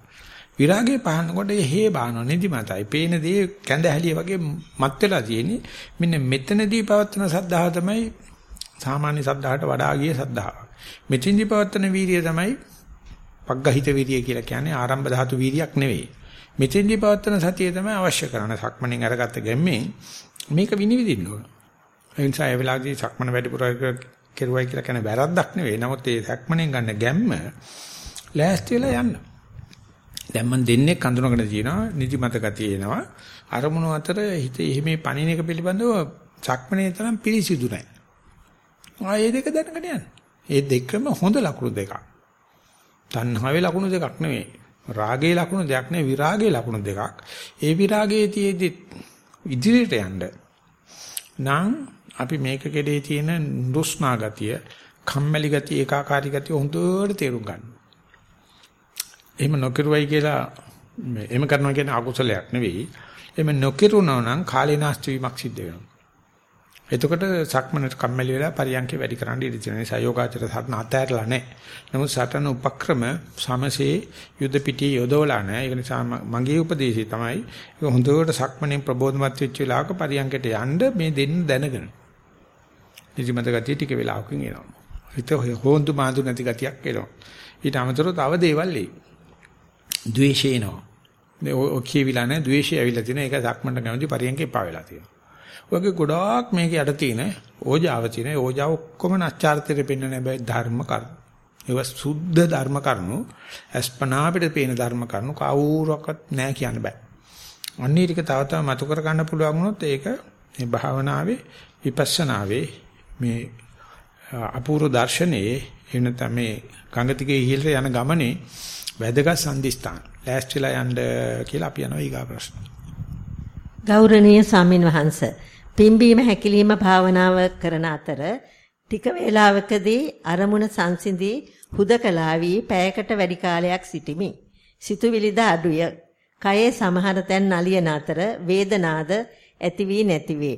විරාගයේ පහනකොට හේ බානවා නිදිමතයි. පේන දේ කැඳ හැලිය වගේ මත් වෙලා තියෙන්නේ. මෙන්න මෙතනදී පවත්වන සද්ධාව තමයි සාමාන්‍ය සද්ධාහට වඩා ගිය සද්ධාව. මෙතින්දී පවත්වන වීරිය තමයි පග්ගහිත වීරිය කියලා කියන්නේ ආරම්භ ධාතු වීරියක් නෙවෙයි. මෙතින්දී පවත්වන සතිය තමයි අවශ්‍ය කරන සක්මණෙන් අරගත්ත ගැම්මෙන් මේක විනිවිදින්න ඕන. ඒ නිසා ඒ වෙලාවේදී සක්මණ වැඩිපුර කෙරුවයි කියලා කියන වැරද්දක් නෙවෙයි. නමුත් ඒ සක්මණෙන් ගන්න ගැම්ම ලෑස්ති වෙලා යන්න. දැන් මම දෙන්නේ කඳුනගෙන තියෙනවා නිදිමත ගතිය එනවා. අරමුණු අතර හිත එහෙමේ පණින එක පිළිබඳව සක්මණේ තරම් පිළිසිදු නැහැ. ආයේ දෙක දැනගෙන යන්න. ඒ දෙකම හොඳ ලකුණු දෙකක්. තණ්හාවේ ලකුණු දෙකක් නෙවෙයි. රාගයේ ලකුණු දෙයක් නෙවෙයි විරාගයේ ලකුණු දෙකක්. ඒ විරාගයේ තියේදී ඉදිරියට යන්න නම් අපි මේක කෙරේ තියෙන නුස්නා ගතිය, කම්මැලි ගතිය, ඒකාකාරී ගතිය හොඳට තේරුම් ගන්න. එහෙම නොකිරුවයි කියලා එහෙම කරනවා කියන්නේ අකුසලයක් නෙවෙයි. එහෙම නොකිරුණා නම් කාලේ නාස්ති වීමක් සිද්ධ වෙනවා. එතකොට සක්මනට කම්මැලි වෙලා පරියන්කේ වැඩි කරන්න ඉඩ තියෙන නිසා යෝගාචර සටන අතහැරලා නැහැ. නමුත් සටන උපක්‍රම සමසේ යුද පිටියේ යොදවලා නැහැ. ඒක නිසා මගේ උපදේශය තමයි ඒක හොඳට සක්මනේ ප්‍රබෝධමත් වෙච්ච වෙලාවක පරියන්කයට යන්න මේ දෙන්න දැනගෙන. නිදිමත ගතිය ටික වෙලාවකින් එනවා. හිත හොඳු මාඳු නැති ගතියක් එනවා. ඊට අමතරව තව දේවල් එයි. ද්වේෂය එනවා. ඔය කියවිලා නැහැ ද්වේෂය ඇවිල්ලා තියෙන එක සක්මන්ට ගමන්දි පරියන්කේ පා වෙලා තියෙනවා. ඔයගේ ගොඩාක් මේක යට තියෙන ඕජාව තියෙන ඕජාව ඔක්කොම නැචාර්තයට පෙන්වන හැබැයි ධර්ම කරුණු. ඒව සුද්ධ ධර්ම කරුණු අස්පනා අපිට පේන ධර්ම කරුණු කවුරක්වත් නැහැ කියන්න බෑ. අන්නේ ටික තව තව මතු කර ගන්න පුළුවන් වුණොත් ඒක මේ භාවනාවේ විපස්සනාවේ මේ අපූර්ව දර්ශනයේ එහෙම නැත්නම් මේ ගංගතිකේ ඉහළට යන ගමනේ වැදගත් සම්දිස්ථාන. ලෑස්තිලා යන්න කියලා අපි යනවා ඊගා ප්‍රශ්න. ගෞරවනීය ස්වාමින් වහන්සේ පිම්බීම හැකිලිම භාවනාව කරන අතර ටික වේලාවකදී අරමුණ සංසිඳී හුදකලා වී පැයකට වැඩි කාලයක් සිටිමි. සිතුවිලිද අඩුය. කයේ සමහර තැන් නලියන අතර වේදනාද ඇති වී නැති වේ.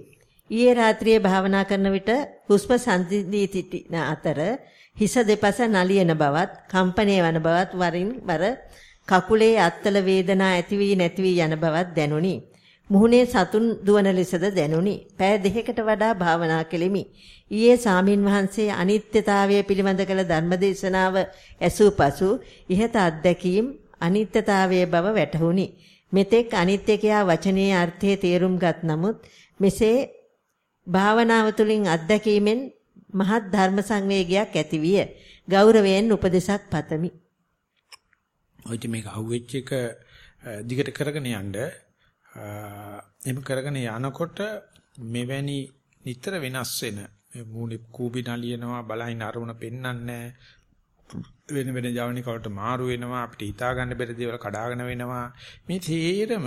ඊයේ රාත්‍රියේ භාවනා කරන විට හුස්ම සංසිඳී සිටින අතර හිස දෙපස නලියන බවත් කම්පණය වන බවත් වරින් වර කකුලේ අත්තල වේදනා ඇති වී නැති වී යන බවත් දැනුනි. මුහුණේ සතුන් දුවන ලෙසද දැනුනි. පෑ දෙකකට වඩා භාවනා කෙලිමි. ඊයේ සාමින් වහන්සේ අනිත්‍යතාවය පිළිබඳ කළ ධර්මදේශනාව ඇසූ පසු ඉහත අත්දැකීම් අනිත්‍යතාවයේ බව වැටහුණි. මෙතෙක් අනිත්‍ය කියා වචනේ අර්ථයේ තේරුම්ගත් නමුත් මෙසේ භාවනාව තුළින් අත්දැකීමෙන් මහත් ධර්ම සංවේගයක් ඇතිවිය. ගෞරවයෙන් උපදේශක් පතමි. ඔය මේක අහුවෙච්ච එක දිගට කරගෙන යන්න එහෙම කරගෙන යනකොට මෙවැනි නිතර වෙනස් වෙන මූණේ කූපි නලියනවා බලහින් අරමුණ පෙන්වන්නේ වෙන වෙන ජවනිකවලට මාරු වෙනවා අපිට හිතා ගන්න බැරි දේවල් කඩාගෙන වෙනවා මේ තේරම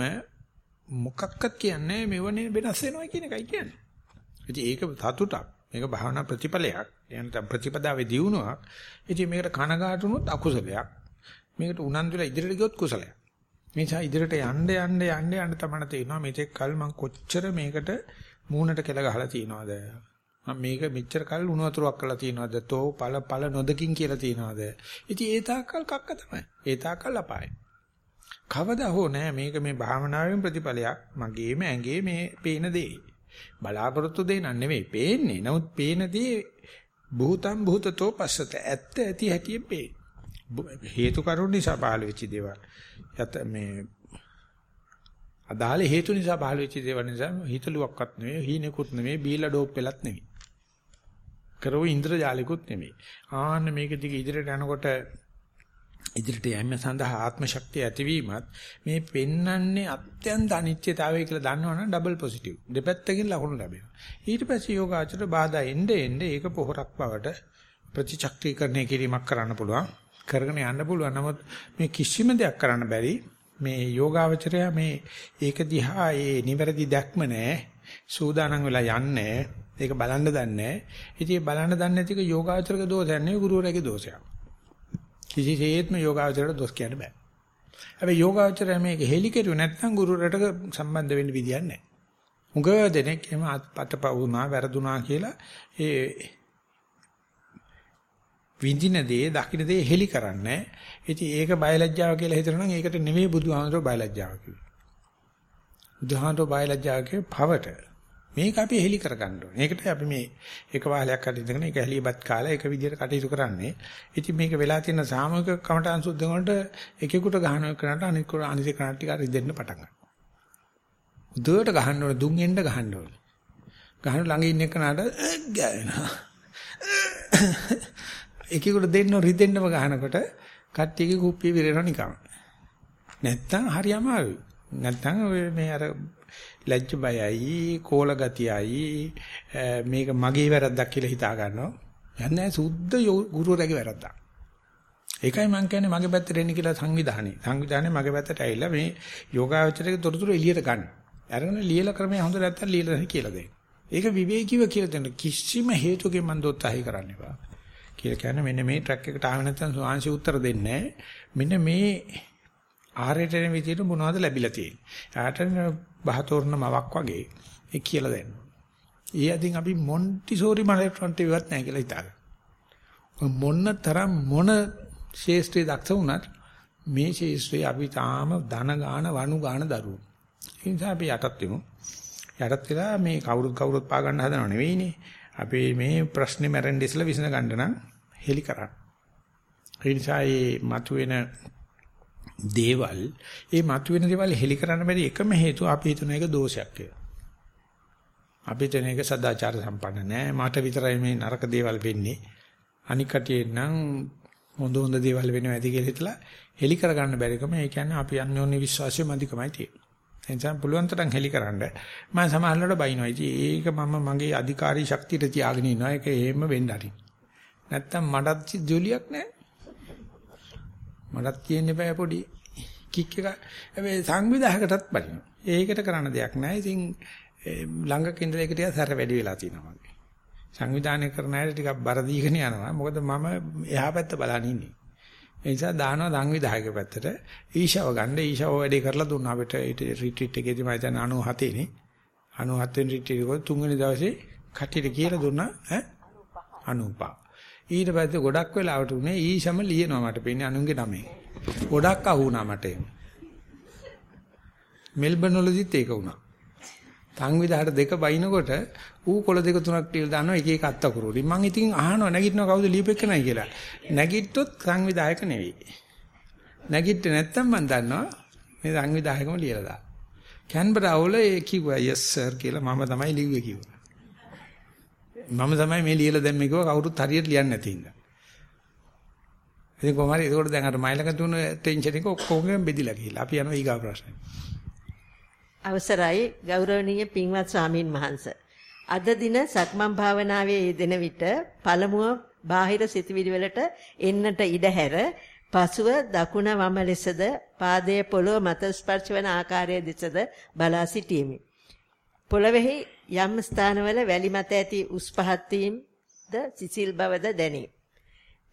මොකක්වත් කියන්නේ මෙවනේ වෙනස් වෙනවා කියන එකයි කියන්නේ. ඉතින් ඒක සතුටක්. මේක භාවනා ප්‍රතිඵලයක්. එහෙනම් ප්‍රතිපදාවේ දියුණුවක්. ඉතින් මේකට කනගාටුනොත් අකුසලයක්. මේකට උනන්දුලා ඉදිරියට ගියොත් කුසලයක්. මේ නිසා ඉදිරියට යන්න යන්න යන්න යන්න තමයි තේරෙනවා මේක කල් මං කොච්චර මේකට මූණට කෙල ගහලා තියනවද මම මේක මෙච්චර කල් උණු වතුරක් කරලා තියනවද තෝ පල පල නොදකින් කියලා තියනවද ඉතින් ඒ තාක්කල් කක්ක තමයි ඒ තාක්කල් අපායයි කවදා හෝ නෑ මේක මේ භාවනාවෙන් ප්‍රතිඵලයක් මගේම ඇඟේ මේ පේන දේ බලාපොරොත්තු දෙන්න නෙවෙයි පේන්නේ. නමුත් පේන දේ භූතම් භූතතෝ පස්සත. ඇත්ත ඇති හැටි පේ හේතු කරුණ නිසා පහළ වෙච්ච දේවල්. යත මේ අදාළ හේතු නිසා පහළ වෙච්ච දේවල් නිසා හිතලුවක්වත් නෙවෙයි හීනෙකුත් නෙවෙයි බීලා ඩෝප් වෙලත් නෙවෙයි. කරෝ ඉන්ද්‍රජාලිකුත් නෙවෙයි. ආන්න මේක දිගේ ඉදිරියට යනකොට ඉදිරියට යෑම සඳහා ආත්ම ශක්තිය ඇතිවීමත් මේ පෙන්වන්නේ අත්‍යන්ත අනිත්‍යතාවය කියලා දන්නවනම් ඩබල් පොසිටිව් දෙපැත්තකින් ලකුණු ලැබෙනවා. ඊට පස්සේ යෝගාචර බාධා එnde එnde ඒක පොහොරක් බවට ප්‍රතිචක්‍රීකරණය කිරීමක් කරන්න පුළුවන් කරගෙන යන්න පුළුවන්. නමුත් මේ කිසිම දෙයක් කරන්න බැරි මේ යෝගාවචරය මේ ඒක දිහා ඒ නිවැරදි දැක්ම නැහැ සූදානම් වෙලා යන්නේ ඒක බලන්න දන්නේ ඉතින් බලන්න දන්නේ නැතික යෝගාවචරක දෝෂයක් නෙවෙයි ගුරුවරයාගේ දෝෂයක්. කිසිසේත්ම යෝගාවචරයට දොස් කියන්න බෑ. හැබැයි යෝගාවචරය මේක හෙලි කෙරුවේ නැත්නම් ගුරුවරට සම්බන්ධ වෙන්න විදියක් නැහැ. උඟ දෙනෙක් එහෙම අතපවුනා වැරදුනා කියලා ඒ විඳින දේ දකින්න දේ හෙලි කරන්නේ. ඉතින් ඒක බයලජ්ජාව කියලා හිතනවා නම් ඒකට නෙමෙයි බුදුහාමරෝ බයලජ්ජාව කිව්වේ. බුදුහාමරෝ බයලජ්ජාව කියේ පවට. මේක අපි හෙලි කරගන්න ඕනේ. ඒකට අපි මේ එක වාහලයක් අත ඉඳගෙන ඒක හැලියපත් කාලා එක විදිහට කටයුතු කරන්නේ. ඉතින් මේක වෙලා තියෙන සාමූහික කමඨාන් සුද්ධ වලට එකෙකුට ගහන කරාට අනිත් අනිත් කරාට ටික රිදෙන්න පටන් ගන්නවා. උදේට ගහන්න ඕනේ දුන් එන්න ගහන්න ඕනේ. ගහන ළඟ ඉන්න එකනට ගෑනවා. එකෙකුට දෙන්න රිදෙන්නම ගහනකොට කට්ටියගේ කුප්පිය විරෙනවා නිකන්. නැත්තම් හරි අමාරුයි. නැත්තම් මේ අර ලැජ්ජ බයයි, කෝල ගතියයි මේක මගේ වැරද්දක් කියලා හිතා ගන්නවා. යන්නේ සුද්ධ ගුරුවරයාගේ වැරද්දක්. ඒකයි මම කියන්නේ මගේ පැත්තට එන්න කියලා සංවිධානයේ. සංවිධානයේ මගේ පැත්තට ඇවිල්ලා මේ යෝගාවචරයේ තොරතුරු එළියට ගන්න. අරගෙන ලියලා ක්‍රමය හොඳ නැත්තම් ලියලා නැහැ කියලා දෙන්න. ඒක විවේකීව කියලා දෙන්න කිසිම හේතුවකින් මම දොත්හයි කරන්න එපා. කියලා කියන්නේ මෙන්න මේ ට්‍රැක් එකට ආව නැත්නම් සෝංශි උත්තර දෙන්නේ මෙන්න මේ ආරයට එන විදිහට මොනවද ලැබිලා තියෙන්නේ. යාට බහතෝරන මවක් වගේ ඒ කියලා දෙන්න. ඊ අදින් අපි මොන්ටිසෝරි මලෙට්‍රොන්ට ඉවත් නැහැ කියලා හිතාගන්න. මොන්න තරම් මොන ශේෂ්ත්‍රයේ දක්ෂ වුණත් මේ ශේෂ්ත්‍රයේ අපි තාම ධන ගාන වණු ගාන දරුවෝ. ඒ නිසා අපි යටත් වෙමු. යටත් වෙලා මේ කවුරුත් කවුරුත් පා ගන්න හදනව නෙවෙයිනේ. අපි මේ ප්‍රශ්නේ මැරෙන්න ඉස්සලා විසඳ ගන්න නම් හෙලි කරන්න. ඒ නිසා මේ මතුවෙන දේවල් ඒ මතුවෙන දේවල් හෙලි කරන්න බැරි එකම හේතුව අපි හිතන එක දෝෂයක් කියලා. අපි හිතන එක සදාචාර සම්පන්න නෑ මට විතරයි මේ නරක දේවල් වෙන්නේ. අනික් කටියෙන් නම් හොඳ හොඳ දේවල් වෙනවා ඇති කියලා හිතලා හෙලි කරගන්න බැරිකම ඒ කියන්නේ අපි අන්‍යෝන්‍ය විශ්වාසය මදිකමයි තියෙන්නේ. එනිසා පුළුවන් තරම් හෙලි කරන්න මම සමහරවල්ලාට බයිනවා. ඉතින් ඒක මම මගේ අධිකාරී ශක්තියට තියාගෙන ඉනවා. ඒක එහෙම වෙන්න හරි. නැත්තම් මටත් ජොලියක් නැහැ. මටත් කියන්න බෑ පොඩි කික් එක. හැබැයි සංවිධායකටත් බලිනවා. ඒකට කරන්න දෙයක් නැහැ. ඉතින් ළඟක ඉඳලා ඒක ටිකක් සැර වැඩි වෙලා තියෙනවා වගේ. සංවිධානය කරන අයට ටිකක් බර දීගෙන යනවා. මොකද මම එහා පැත්ත බලන් ඉන්නේ. ඒ නිසා දානවා සංවිධායක පැත්තට ඊශාව ගන්න ඊශාව වැඩේ කරලා දුන්නා අපිට රිට්‍රීට් එකේදී මම හිතන්නේ 97 නේ 97 වෙනි රිට්‍රීට් එක තුන්වෙනි දවසේ කට්ටියට කියලා දුන්නා ඈ 95 ඊට පස්සේ ගොඩක් වෙලාවට උනේ ඊශම ලියනවා මට පෙන්නේ අනුන්ගේ නමේ ගොඩක් අහුණා මට මෙල්බන් වලදීත් ඒක වුණා සංවිධාට දෙක බයිනකොට ඌ කොළ දෙක තුනක් ටික දානවා එක එක අත්තකුරුලි. මං ඉතින් අහනවා නැගිටිනවා කවුද ලියපෙන්නයි කියලා. නැගිට්ටොත් සංවිධායක නෙවෙයි. නැගිට නැත්තම් මං දන්නවා මේ සංවිධායකම ලියලා දාන. කැන්බරා වල ඒ කිව්වා yes sir කියලා මම තමයි ලිව්වේ කිව්වා. මම තමයි මේ ලියලා දැම්මේ කිව්වා කවුරුත් හරියට ලියන්නේ නැති ඉඳලා. ඉතින් කොහොම හරි ඒකට දැන් අර මයිලක තුන ටෙන්ෂන් එක ඔක්කොගෙම බෙදිලා ගිහිල්ලා. අපි යනවා ඊගා ප්‍රශ්නේ. අවසරයි ගෞරවනීය පින්වත් ස්වාමින් වහන්සේ. අද දින සක්මන් භාවනාවේ යෙදෙන විට පළමුව බාහිර සිතවිලි වලට එන්නට ඉඩ හැර පසුව දකුණ වම ලෙසද පාදයේ පොළොව මත ස්පර්ශ වන ආකාරය දෙසද බලා සිටීමි. පොළොවේහි යම් ස්ථානවල වැලි මත ඇති උස් පහත් වීමද සිසිල් බවද දැනේ.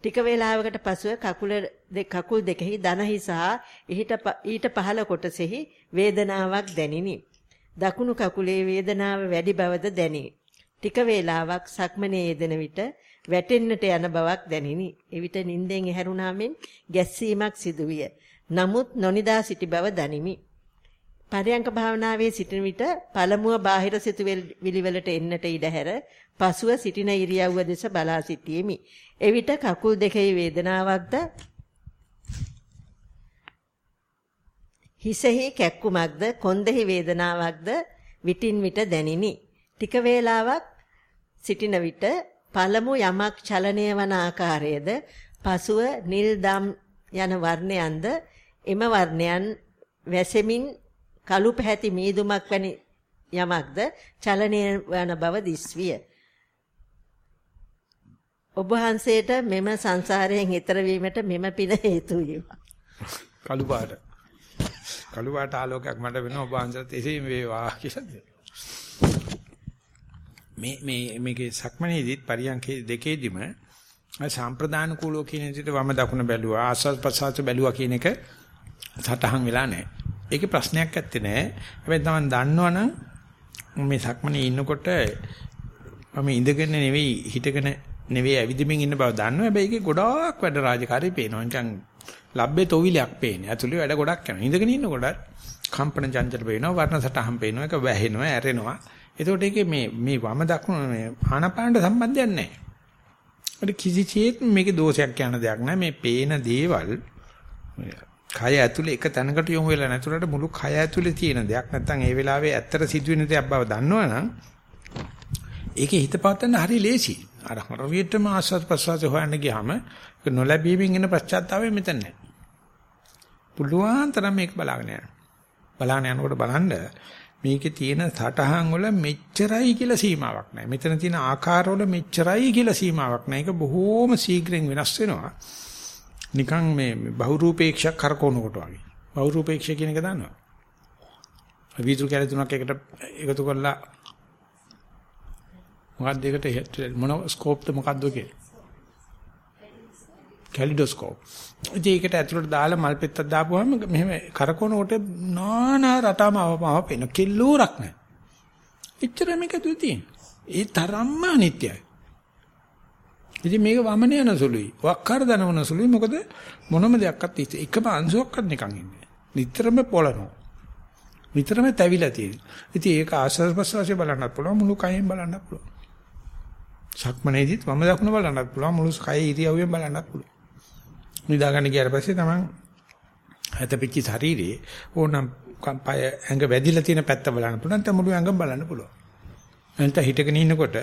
ටික වේලාවකට පසුව කකුල කකුල් දෙකෙහි දනහි සහ ඊට පහළ කොටසෙහි වේදනාවක් දැනිනි. දකුණු කකුලේ වේදනාව වැඩි බවද දැනේ. ටික වේලාවක් සක්මනේ යෙදෙන විට වැටෙන්නට යන බවක් දැනිනි. එවිට නිින්දෙන් ඇහැරුණාමෙන් ගැස්සීමක් සිදුවිය. නමුත් නොනිදා සිටි බව දනිමි. පරයන්ක භාවනාවේ සිටින විට පළමුව බාහිර සිතුවිලි වලට එන්නට ඉඩ හැර පසුව සිටින ඉරියව්ව දෙස බලා සිටීමි. එවිට කකුල් දෙකේ වේදනාවක්ද හිසෙහි කැක්කුමක්ද කොන්දෙහි වේදනාවක්ද විටින් විට දැනිනි. ටික වේලාවක් සිටින විට පළමු යමක් චලනය වන ආකාරයේද පසුව නිල් දම් යන වර්ණයන්ද එම වර්ණයන් වැසෙමින් කළු පැහැති මීදුමක් වැනි යමක්ද චලනය වන බව දිස්විය. ඔබ වහන්සේට මෙම සංසාරයෙන් ඈතර වීමට මෙම පින හේතු වේවා. කළු පාට. කළු පාට ආලෝකයක් මට වෙනවා ඔබ වහන්සේට එසේම වේවා කියලා. මේ මේ මේකේ සක්මනේදීත් පරියන්කේ දෙකේදීම සම්ප්‍රදාන කූලෝ කියන විදිහට වම දකුණ බැලුවා ආස්වාද ප්‍රසආස බැලුවා කියන එක සටහන් වෙලා නැහැ. ඒකේ ප්‍රශ්නයක් ඇත්තේ නැහැ. හැබැයි තමන් දන්නවනම් මේ සක්මනේ ඉන්නකොට මම ඉඳගෙන නෙවෙයි හිටගෙන නෙවෙයි ඇවිදින්මින් ඉන්න බව දන්නවා. හැබැයි ඒකේ ගොඩාක් වැඩ රාජකාරී පේනවා. නිකන් ලබ්බේ තොවිලයක් පේන්නේ. ඇතුළේ වැඩ ගොඩක් කරනවා. ඉඳගෙන ඉන්නකොට කම්පන චංචල පේනවා, වර්ණ සටහන් පේනවා, ඒක වැහෙනවා, ඇරෙනවා. එතකොට ඒකේ මේ මේ වම දකුණ මේ ආනපානට සම්බන්ධයක් නැහැ. ඒක කිසිසේත් මේකේ දෝෂයක් කියන දෙයක් නැහැ. මේ පේන දේවල් කය ඇතුලේ එක තැනකට යොමු වෙලා නැතුණට මුළු කය ඇතුලේ තියෙන දෙයක් නැත්නම් ඒ වෙලාවේ ඇත්තට සිදුවෙන දෙයක් බව දන්නවනම් ඒකේ හිත පවත්වන්න හරි ලේසි. අර හරියටම ආස්වාද ප්‍රසවාස හොයන්න ගියාම නොලැබීමෙන් එන පශ්චාත්තාපය මෙතන නැහැ. පුළුවන් තරම් මේක බලාගෙන යන්න. බලාගෙන යනකොට බලන්න මේකේ තියෙන සටහන් වල මෙච්චරයි කියලා සීමාවක් නැහැ. මෙතන තියෙන ආකාර වල මෙච්චරයි කියලා සීමාවක් නැහැ. ඒක බොහෝම ශීඝ්‍රයෙන් වෙනස් වෙනවා. නිකන් මේ බහුරූපේක්ෂ කරකවනකොට වගේ. බහුරූපේක්ෂ කියන එක දන්නවා. වීදුරු කැල තුනක් එකට එකතු කරලා මොකක්ද ඒකට මොන ස්කෝප්ද මොකක්ද කියන්නේ? කැලිඩොස්කෝප්. ඉතින් ඒකට ඇතුළට දාලා මල් පෙත්තක් දාපුවාම මෙහෙම කරකවනකොට නානා රටාම අවපාව පේන කිල්ලෝරක් නැහැ. එච්චර මේක තුතියි. ඒ තරම්ම අනිත්‍යයි. ඉතින් මේක වමන යන සුළුයි. වක්කාර දනවන සුළුයි. මොකද මොනම දෙයක්වත් එකම අංශුවක්වත් නිකන් ඉන්නේ. නිතරම පොළනවා. නිතරම තැවිලා තියෙනවා. ඉතින් ඒක ආශ්වාස ප්‍රශ්වාසය බලන්නත් පුළුවන් මුළු කයෙන් බලන්නත් පුළුවන්. සක්මනේදිත් වම දකුණ බලන්නත් පුළුවන් මුළු කය ඉරියව්වෙන් බලන්නත් පුළුවන්. නිදා ගන්න ගියාට පස්සේ තමන් හැතපිච්ච ශරීරේ ඕනම් පය ඇඟ වැදිලා තියෙන පැත්ත බලන්න පුළුවන් නැත්නම් මුළු ඇඟම බලන්න පුළුවන්. නැත්නම් හිටගෙන ඉන්නකොට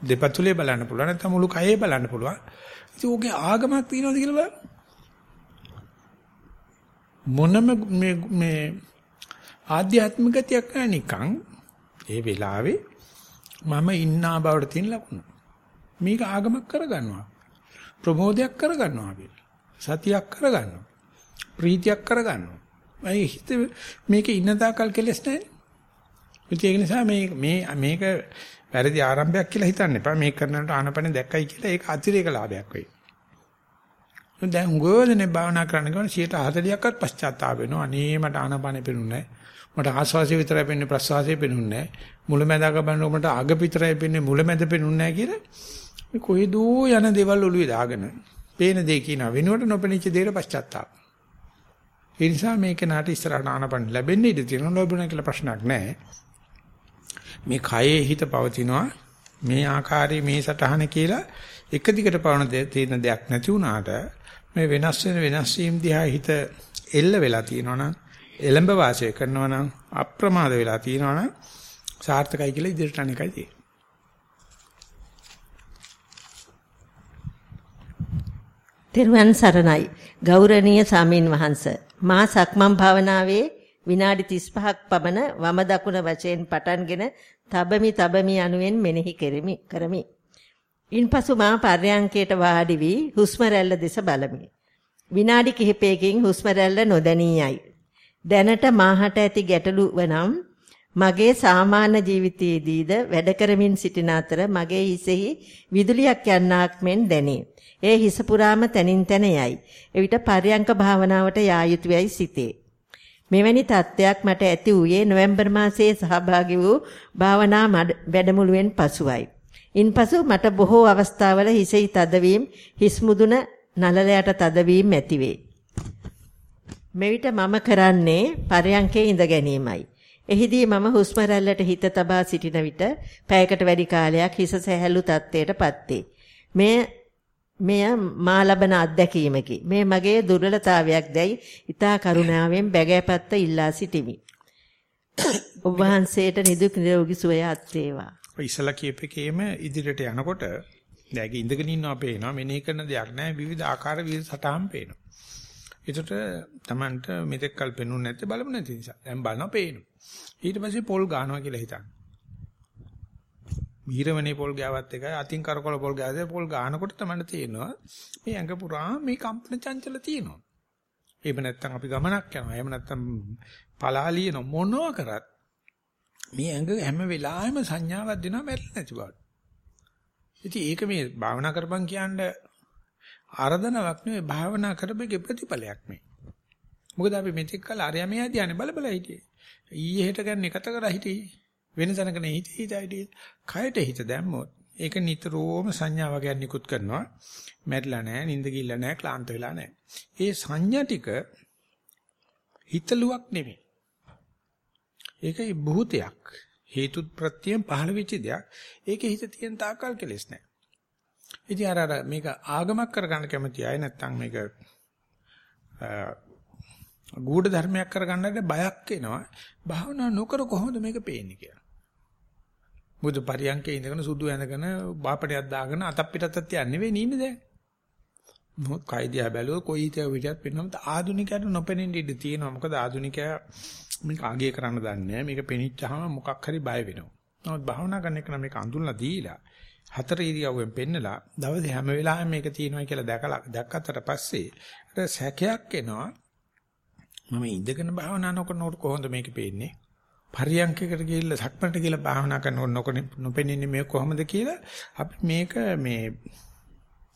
දෙපතුලේ බලන්න පුළුවන් නැත්නම් මුළු කයේ බලන්න පුළුවන්. ඉතින් ඕකේ ආගමක් තියෙනවද කියලා බලන්න. මොනම මේ මේ ආධ්‍යාත්මිකතියක් නිකන් ඒ වෙලාවේ මම ඉන්නා බවට තියෙන ලකුණ. මේක ආගමක් කරගන්නවා. ප්‍රමෝදයක් කරගන්නවා අපි. සතියක් කරගන්නවා. ප්‍රීතියක් කරගන්නවා. මේ හිත මේකේ ඉන්න තාකල් කෙලස් නැහැ. ඒක නිසා මේ මේ මේක වැරදි ආරම්භයක් කියලා හිතන්න එපා. මේක කරනකොට ආනපන දැක්කයි කියලා ඒක අතිරේක ලාභයක් වෙයි. දැන් උගෝදනේ භාවනා කරන්න ගමන් 140ක්වත් පශ්චාත්තාප වෙනවා. අනේ මට ආනපන පෙනුනේ මට ආස්වාසිය විතරයි පෙන්නේ ප්‍රස්වාසිය පෙනුනේ නැහැ. මුලැමැදක බලනකොට මට අග විතරයි පෙන්නේ මුලැමැද පෙනුනේ නැහැ කියලා මේ කොහෙදෝ යන දේවල් ඔළුවේ දාගෙන පේන දේ කියන වෙනුවට නොපෙනිච්ච දේට පශ්චාත්තාප. ඒ නිසා මේක නාට ඉස්සරහට ආනපන ලැබෙන්නේ ඉඳී තියෙනවා ලැබුණා කියලා ප්‍රශ්නයක් නැහැ. මේ කයේ හිත පවතිනවා මේ ආකාරයේ මේ සටහන කියලා එක දිගට පවන තියෙන දෙයක් නැති වුණාට මේ වෙනස් වෙන වෙනස් වීම දිහා හිත එල්ල වෙලා තියෙනවනම් එළඹ වාසය කරනවනම් අප්‍රමාද වෙලා තියෙනවනම් සාර්ථකයි කියලා ඉදිරියට යන එකයි තියෙන්නේ. තෙරුවන් සරණයි. ගෞරවනීය සාමින් වහන්ස. මා සක්මන් භාවනාවේ විනාඩි 35ක් පමණ වම දකුණ වශයෙන් පටන්ගෙන තබමි තබමි යනුවෙන් මෙනෙහි කෙරෙමි කරමි. ඉන්පසු මා පර්යංකයට වාඩි වී හුස්ම රැල්ල දෙස බලමි. විනාඩි කිහිපයකින් හුස්ම රැල්ල නොදැනියයි. දැනට මාහට ඇති ගැටලු වනම් මගේ සාමාන්‍ය ජීවිතයේදීද වැඩ කරමින් සිටින අතර මගේ හිසෙහි විදුලියක් යන්නක් මෙන් දැනේ. ඒ හිස පුරාම තනින් තන යයි. එවිට පර්යංක භාවනාවට යා යුතුයයි සිතේ. මෙවැනි තත්ත්වයක් මට ඇති වූයේ නොවැම්බර් මාසයේ සහභාගී වූ භාවනා වැඩමුළුවෙන් පසුයි. ඉන්පසු මට බොහෝ අවස්ථාවල හිසෙහි තදවීම, හිස් මුදුන නළලයට තදවීම ඇතිවේ. මෙවිට මම කරන්නේ පරයන්කේ ඉඳ ගැනීමයි. එහිදී මම හුස්ම රැල්ලට හිත තබා සිටින විට පැයකට වැඩි කාලයක් හිස සැහැල්ලු තත්ත්වයටපත් වේ. මෙය මෙය මා ලබන අත්දැකීමකි. මේ මගේ දුර්වලතාවයක් දැයි ඊතා කරුණාවෙන් බැගෑපත්ත ඉල්ලා සිටිමි. ඔබ වහන්සේට නිදුක් නිරෝගී සුවය අත් වේවා. ඔය ඉසලා කියපේකේම ඉදිරියට යනකොට දැන් ඉඳගෙන ඉන්නවා පේනවා මෙනෙහි කරන දෙයක් නැහැ විවිධ ආකාර විවිධ සටහන් පේනවා. ඒකට Tamanට මෙතෙක් කල් පෙනුනේ නැත්තේ බලමු නැති නිසා. දැන් බලනවා පේනවා. ඊට පස්සේ පොල් ගන්නවා කියලා හිතන්න. මීරමනේ පොල් ගාවත් එකයි අතින් කරකොල පොල් ගාවත් පොල් ගානකොට තමයි තේරෙනවා මේ ඇඟ පුරා මේ කම්පන චංචල තියෙනවා. එහෙම නැත්නම් අපි ගමනක් යනවා. එහෙම නැත්නම් පලාලියන මොනවා කරත් මේ ඇඟ හැම වෙලාවෙම සංඥාවක් දෙනවා මැරෙන්නේ නැති බවට. ඉතින් ඒක මේ භාවනා කරපන් කියන්නේ ආරාධනාවක් නෙවෙයි භාවනා කරපේකේ ප්‍රතිඵලයක් මේ. මොකද අපි මෙතෙක් කල අරයා මෙයා ධානය බල බල හිටියේ. ඊයේ හෙට ගන්න එකත කර හිටියේ. වෙන තැනක නේ හිත හිත හිටියේ. කයට හිත දැම්මොත් ඒක නිතරම සංඥා වගේක් නිකුත් කරනවා. මැරිලා නැහැ, නිින්ද ගිල්ලා නැහැ, ක්ලාන්ත වෙලා නැහැ. ඒ සංඥා ටික හිතලුවක් නෙමෙයි. ඒකයි භූතයක්. හේතුත් ප්‍රත්‍යයෙන් පහළ වෙච්ච දෙයක්. ඒකේ හිත තියෙන තාකල් කෙලස් නැහැ. ඉතින් අර අර මේක ආගමක් කරගන්න කැමති අය නැත්තම් මේක ගුඪ ධර්මයක් කරගන්නට බයක් එනවා. භාවනා නොකර කොහොමද මේක පේන්නේ කියලා. මොකද පරියන්කේ ඉඳගෙන සුදු ඇඳගෙන බාපටයක් දාගෙන අතක් පිටතක් තියන්නේ නෙවෙයි ඉන්නේ දැන්. මොකද කයිදියා බැලුවොත් කොයි හිතේ විදියට පෙන්වන්නත් ආදුනිකයට නොපෙනෙන්න ඉඩ තියෙනවා. මොකද ආදුනිකයා මේක ආගේ කරන්න දන්නේ මේක පෙනිච්චාම මොකක් හරි බය වෙනවා. නමුත් භාවනා කරන එක නම් මේක අඳුල්ලා දීලා හතර ඉරියව්වෙන් පෙන්නලා දවසේ හැම වෙලාවෙම මේක තියෙනවා කියලා දැකලා දැක්කට පස්සේ අර සැකයක් එනවා. මම ඉඳගෙන භාවනා නොකරනකොට කොහොමද මේක පේන්නේ? පරියන්කයකට ගිහිල්ලා සක්මණට ගිහිල්ලා භාවනා කරනකොට නොපෙනෙන්නේ මේ කොහොමද කියලා අපි මේක මේ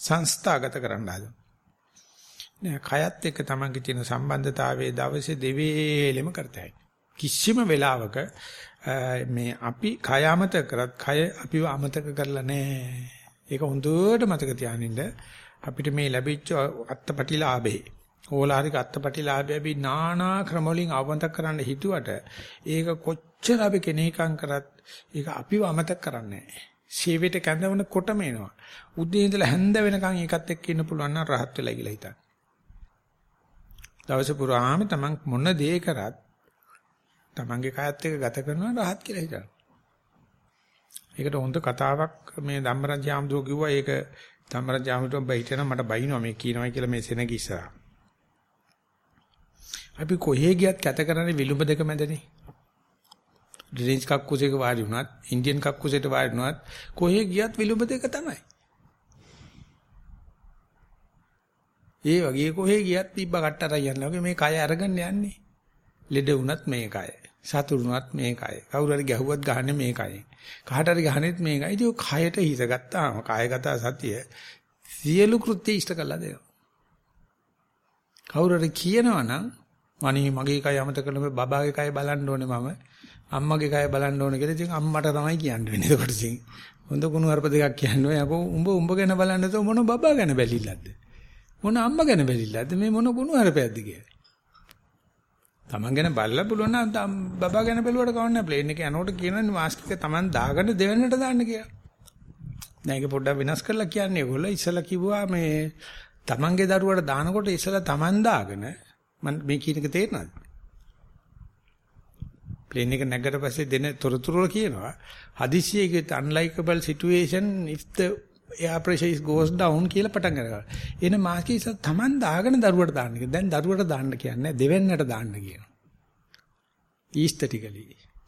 සංස්ථාගත කරන්න හදමු. නෑ කයත් එක්ක තමන්ගේ තියෙන සම්බන්ධතාවයේ දවසේ දෙවේලෙම කරතයි. කිසිම වෙලාවක මේ අපි කය අමතක කරත් කය අපිව අමතක කරලා නෑ. ඒක හොඳට මතක තියානින්න අපිට මේ ලැබිච්ච අත්පටිලාභේ ඕලාරික අත්පටිලාභය අපි නානා ක්‍රම වලින් අවබෝධ කරන්න හිතුවට ඒක කොච්චර අපි කෙනෙක්ම් කරත් ඒක අපිව අමතක කරන්නේ නැහැ. සීවෙට කැඳවන කොටම එනවා. උදේ ඉඳලා හැන්ද වෙනකන් ඒකත් එක්ක ඉන්න පුළුවන් නම් rahat වෙලා කියලා හිතන්න. දවස පුරාම තමන් මොන දේ කරත් තමන්ගේ කයත් එක්ක ගත කරනවා rahat කියලා හිතන්න. ඒකට හොඳ කතාවක් මේ ධම්මරජ ආමදෝ කිව්වා ඒක ධම්මරජ ආමදෝ බයිටන මට බයිනවා මේ කියනවා කියලා මේ සෙනග ඉස්සරහා. අපි කොහේ ගියත් කැත කරන්නේ විලුඹ දෙක මැදනේ. ඩ්‍රින්ච් කක්කුසේක වාඩි වුණත්, ඉන්දියන් කක්කුසේට වාඩි වුණත් කොහේ ගියත් විලුඹ දෙක තමයි. ඒ වගේ කොහේ ගියත් තිබ්බ කට්ටරයි යනවා වගේ මේ කය අරගෙන යන්නේ. ලෙඩ වුණත් මේ කය. සතුරුණත් මේ කය. කවුරු හරි ගැහුවත් ගහන්නේ මේ කය. කාට හරි ගහනෙත් මේකයි. ඉතින් කයට හිත ගත්තාම කායගත සතිය සියලු කෘත්‍ය ඉෂ්ට කළා දෙනවා. කවුරු හරි කියනවනම් අනේ මගේ කය අමතක කරලා මේ බබාගේ කය බලන්න ඕනේ මම. අම්මගේ කය බලන්න ඕනේ කියලා ඉතින් අම්මට තමයි කියන්න වෙන්නේ. ඒකට ඉතින් හොඳ කුණු හarp දෙකක් කියන්නේ. යකෝ උඹ උඹ ගැන බලන්න තෝ මොන බබා ගැන බැලිල්ලක්ද? මොන අම්මා ගැන බැලිල්ලක්ද? මේ මොන කුණු හarpයක්ද කියලා. Taman ගැන බලලා පුළුවන් නම් බබා ගැන බැලුවට කවන්නේ ප්ලේන් එකේ යනකොට කියනනේ මාස්ක් එක Taman දාගෙන දෙවෙන්නට දාන්න කියලා. දැන් ඒක පොඩ්ඩක් වෙනස් කරලා කියන්නේ ඒගොල්ලෝ ඉස්සලා කිව්වා මේ Tamanගේ දරුවට දානකොට ඉස්සලා Taman දාගෙන මම මේ කියන එක තේරෙනවද? ප්ලේන් එක නැගගට පස්සේ දෙන තොරතුරු කියනවා හදිසියෙක unlikable situation if the air pressure is goes down කියලා පටන් ගන්නවා. එන මාකීස Taman දාගෙන දරුවට දාන්න කියන. දැන් දරුවට දාන්න කියන්නේ දෙවෙන්නට දාන්න කියනවා. ඊස්තටිකලි.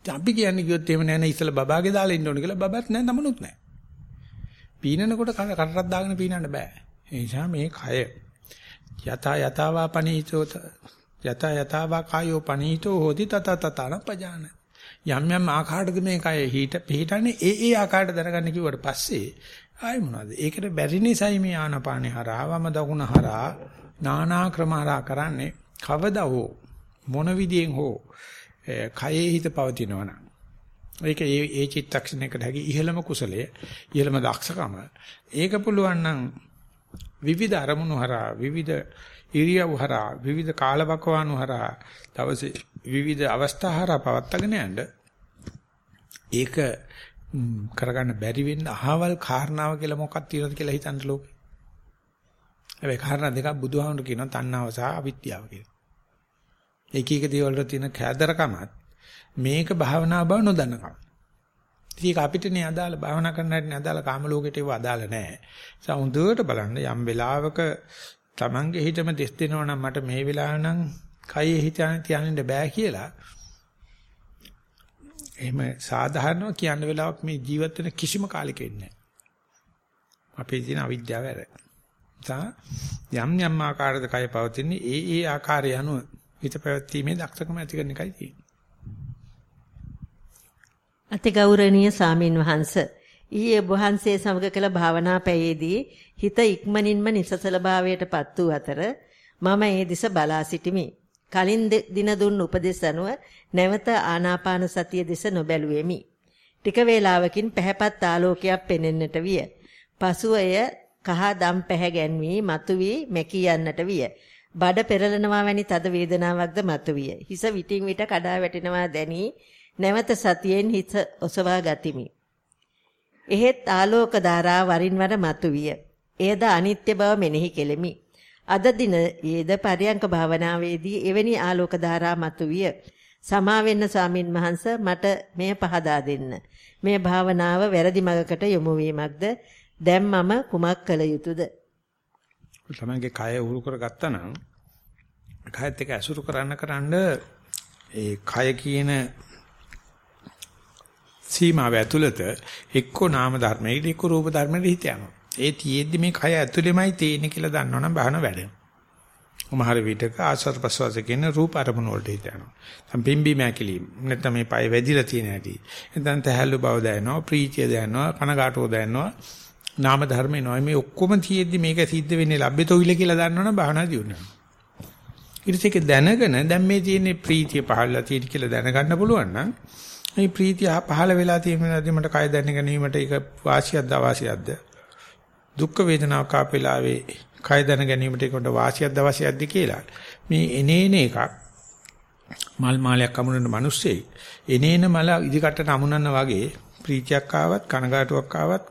අපි කියන්නේ කිව්වොත් එහෙම නෑ නේ ඉස්සලා බබාගේ දාලා ඉන්න ඕන කියලා බබත් නෑ තමනුත් නෑ. පීනනකොට කටට දාගෙන පීනන්න බෑ. ඒ නිසා මේ කය යත යතාවා පනීතෝ යත යතාවා කායෝ පනීතෝ හෝති තත තතන පජාන. යම් යම් ආකාරයකද මේ කය හිත පිහිටන්නේ ඒ ඒ ආකාරයට දැනගන්න කිව්වට පස්සේ ආයි මොනවද? ඒකට බැරි නිසායි මේ ආනපානේ හරහා වම දකුණ හරහා නානා ක්‍රම හරහා කරන්නේ කවදා හෝ මොන විදියෙන් හෝ කයේ හිත පවතිනවනම් ඒක ඒ ඒ චිත්තක්ෂණයකට හැකි ඉහළම කුසලයේ ඉහළම දක්ෂකම ඒක පුළුවන් නම් විවිධ අරමුණු හරහා විවිධ ඉරියව් හරහා විවිධ කාලවකවානු හරහා දවසේ විවිධ අවස්ථා හරහා පවත්වාගෙන යන්න ඒක කරගන්න බැරි වෙන්න අහවල් කාරණාව කියලා මොකක්ද තියෙනවද කියලා හිතන්න ලෝකේ. හැබැයි කාරණා දෙකක් බුදුහාමුදුරු කියනවා තණ්හාව සහ අවිද්‍යාව කියලා. එක එක දේවල් වල තියෙන කෑදරකමත් මේක භාවනා බව නොදන්නකම. ඉතින් අපිට නේ අදාළ භාවනා කරන්න හැටි අදාළ කාම ලෝකෙට ඒව අදාළ නැහැ. ඒ හොඳට බලන්න යම් වෙලාවක Tamange හිතම දෙස් දෙනවා නම් මට මේ වෙලාව නම් කයේ හිත තියන්න බෑ කියලා. එහෙම සාධාරණව කියන්න වෙලාවක් මේ ජීවත් වෙන කිසිම කාලෙක ඉන්නේ නැහැ. අපේ තියෙන අවිද්‍යාව ඇර. යම් යම් ආකාරයක කය පවතින්නේ ඒ ඒ ආකාරය අනුව හිත පැවැත්ීමේ දක්ෂකම ඇති කරන එකයි තියෙන්නේ. අතිගෞරවනීය සාමින් වහන්ස ඊයේ වහන්සේ සමග කළ භාවනා පැයේදී හිත ඉක්මනින්ම නිසසල භාවයටපත් වූ අතර මම ඒ දිස බලා සිටිමි. කලින් දින දුන් උපදෙස් අනුව නැවත ආනාපාන සතිය දෙස නොබැලුවෙමි. ටික වේලාවකින් පැහැපත් ආලෝකයක් පෙනෙන්නට විය. පසුව එය කහ දම් පැහැ ගැන්වී මතුවී මැකී යන්නට විය. බඩ පෙරලනවා වැනි තද වේදනාවක්ද මතුවිය. හිස විටින් විට කඩා වැටෙනවා දැනී නැවත සතියෙන් හිස ඔසවා ගතිමි. එහෙත් ආලෝක ධාරා වරින් වර මතුවිය. එයද අනිත්‍ය බව මෙනෙහි කෙලෙමි. අද දිනයේද පරියංක භාවනාවේදී එවැනි ආලෝක ධාරා මතුවිය. සමා වෙන්න ස්වාමින් වහන්සේ මට මෙය පහදා දෙන්න. මේ භාවනාව වැරදි මගකට යොමු වීමක්ද? දැන් මම කුමක් කළ යුතුද? තමන්ගේ කය උහුරු කරගත්තා නම් කයත් එක්ක ඇසුරු කරන්න කරන්න ඒ කය කියන සීමාව ඇතුළත එක්කෝ නාම ධර්මයකට එක්කෝ රූප ධර්මයකට හිත යනවා. ඒ තියෙද්දි මේ කය ඇතුළෙමයි තියෙන්නේ කියලා දන්නවනම් බහන වැඩෙනවා. උමහර විටක ආසර් ප්‍රසවාස කියන රූප අරමුණු වලට හිත යනවා. දැන් පිම්බි මෑකිලි නැත්නම් මේ පය වැදිලා තියෙන හැටි. නැත්නම් තැහැල්ලු බව දැනෙනවා, ප්‍රීතිය දැනෙනවා, කනගාටුව දැනෙනවා. නාම ධර්ම එනවා. මේ ඔක්කොම තියෙද්දි මේක සිද්ධ වෙන්නේ ලැබෙතොවිල කියලා දන්නවනම් භාවනා දියුණුවා. ඊට ඒක දැනගෙන දැන් මේ තියෙන්නේ ප්‍රීතිය පහළලා තියෙන කියලා දැනගන්න පුළුවන් නම් මේ ප්‍රීතිය පහළ වෙලා තියෙනදී මට කය දැන ගැනීමට ඒක වාසියක්ද? අවාසියක්ද දුක් වේදනාවක් ආපෙලාවේ කය දැන ගැනීමට ඒකට වාසියක්ද අවශ්‍යක්ද කියලා. මේ එනේන එකක් මල් මාලයක් අමුණන මිනිස්සේ එනේන මල ඉදිකටට අමුණන වගේ ප්‍රීතියක් ආවත් කනගාටුවක් ආවත්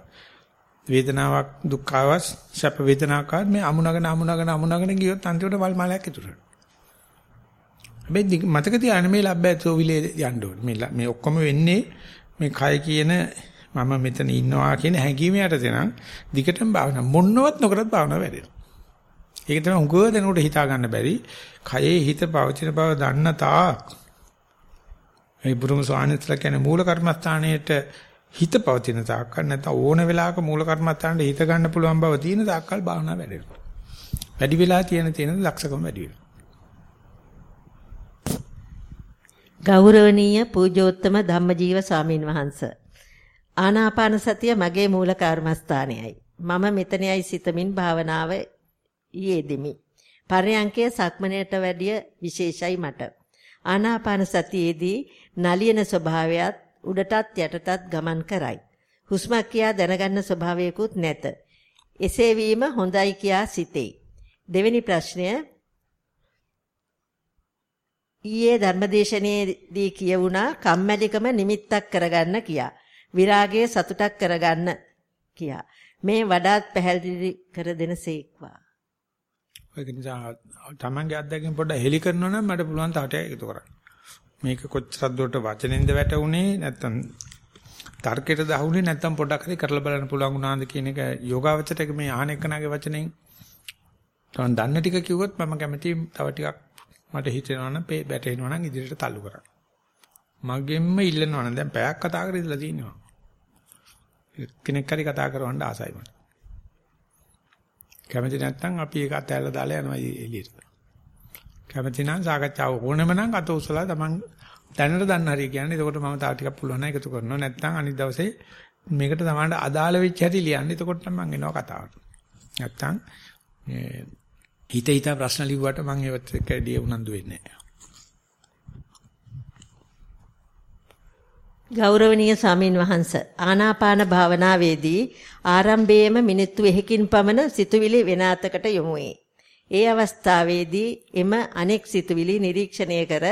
වේදනාවක් දුක් ආවත් සැප වේදනාවක් ආවත් මේ අමුණගෙන අමුණගෙන අමුණගෙන ගියොත් අන්තිමට මල් මාලයක් ඉතුරු වෙනවා. හැබැයි මතක තියාගන්න මේ ලැබ්බැතෝ විලේ යන්න ඕනේ. මේ මේ ඔක්කොම වෙන්නේ මේ කය කියන මම මෙතන ඉන්නවා කියන හැඟීම යටතේ නම් දිගටම භාවනා මොන්නවත් නොකරත් භාවනා වැඩෙනවා. ඒක තමයි උගව දෙනකොට හිතා ගන්න බැරි. කයේ හිත පවතින බව දන්න තාක් මේ බුදුම ස්වාමීන්වහන්සේලා කියන්නේ මූල කර්මස්ථානයේට හිත පවතින තාක්කල් නැත්නම් ඕන වෙලාවක මූල කර්මස්ථානයේ හිත ගන්න පුළුවන් බව තියෙන තාක්කල් භාවනා වැඩෙනවා. වැඩි වෙලා තියෙන තියෙන දක්ෂකම වැඩි වෙනවා. ගෞරවනීය පූජෝත්තම ධම්මජීව ස්වාමින් වහන්ස. ආනාපාන සතිය මගේ මූල කර්මස්ථානයයි. මම මෙතනයි සිතමින් භාවනාව යෙදෙමි. පරයන්කේ සක්මනයට වැඩිය විශේෂයි මට. ආනාපාන සතියේදී නලියන ස්වභාවයත් උඩටත් යටටත් ගමන් කරයි. හුස්මක් කියා දැනගන්න ස්වභාවයකුත් නැත. එසේ වීම හොඳයි කියා සිතේ. දෙවෙනි ප්‍රශ්නය ඊයේ ධර්මදේශනයේදී කියවුණා කම්මැලිකම නිමිත්තක් කරගන්න කියා. විරාගයේ සතුටක් කරගන්න කියා. මේ වඩාත් පැහැදිලි කර දෙනසේක්වා. ඒක නිසා තමන්ගේ අත්දැකීම් පොඩ්ඩක් හෙලි කරනවා නම් මට පුළුවන් තාටයක් එකතු කරන්න. මේක කොච්චරක් දුරට වචනෙන්ද වැටුනේ නැත්නම් තර්කයට දහුනේ නැත්තම් පොඩක් හරි කරලා බලන්න පුළුවන් වුණාද කියන එක යෝගාවචරයක මේ ආහන එක්කනාගේ වචනෙන් තවන් දන්න ටික කිව්වොත් මම කැමති තව ටිකක් මට හිතෙනවා නම් බැටේනවා නම් ඉදිරියට තල්ලු කරන්න. මගෙන්ම ඉල්ලනවා නම් දැන් පැයක් කතා කරලා ඉඳලා තියෙනවා. කෙනෙක් හරි කතා කරවන්න ආසයි මට. කැමති නැත්නම් අපි ඒක අතහැරලා දාලා යනවා එළියට. කැමති නම් සාකච්ඡාව ඕනෙම නම් අත උසලා තමන් දැනට දන්න හරිය කියන්නේ. එතකොට මම තව ටිකක් පුළුවන් නම් එකතු කරනවා. නැත්නම් අනිත් දවසේ මේකට තමන්ට අදාළ වෙච්ච හැටි ලියන්න. එතකොට නම් මම එනවා කතාවට. නැත්නම් හිත හිත ප්‍රශ්න ලිව්වට මම ඒවත් එක්කදී උනන්දු වෙන්නේ නැහැ. ගෞරවනීය ස්වාමින් වහන්ස ආනාපාන භාවනාවේදී ආරම්භයේම මිනිත්තු 1කින් පමණ සිතුවිලි වෙන අතකට යොමු වේ. ඒ අවස්ථාවේදී එම අනෙක් සිතුවිලි නිරීක්ෂණය කර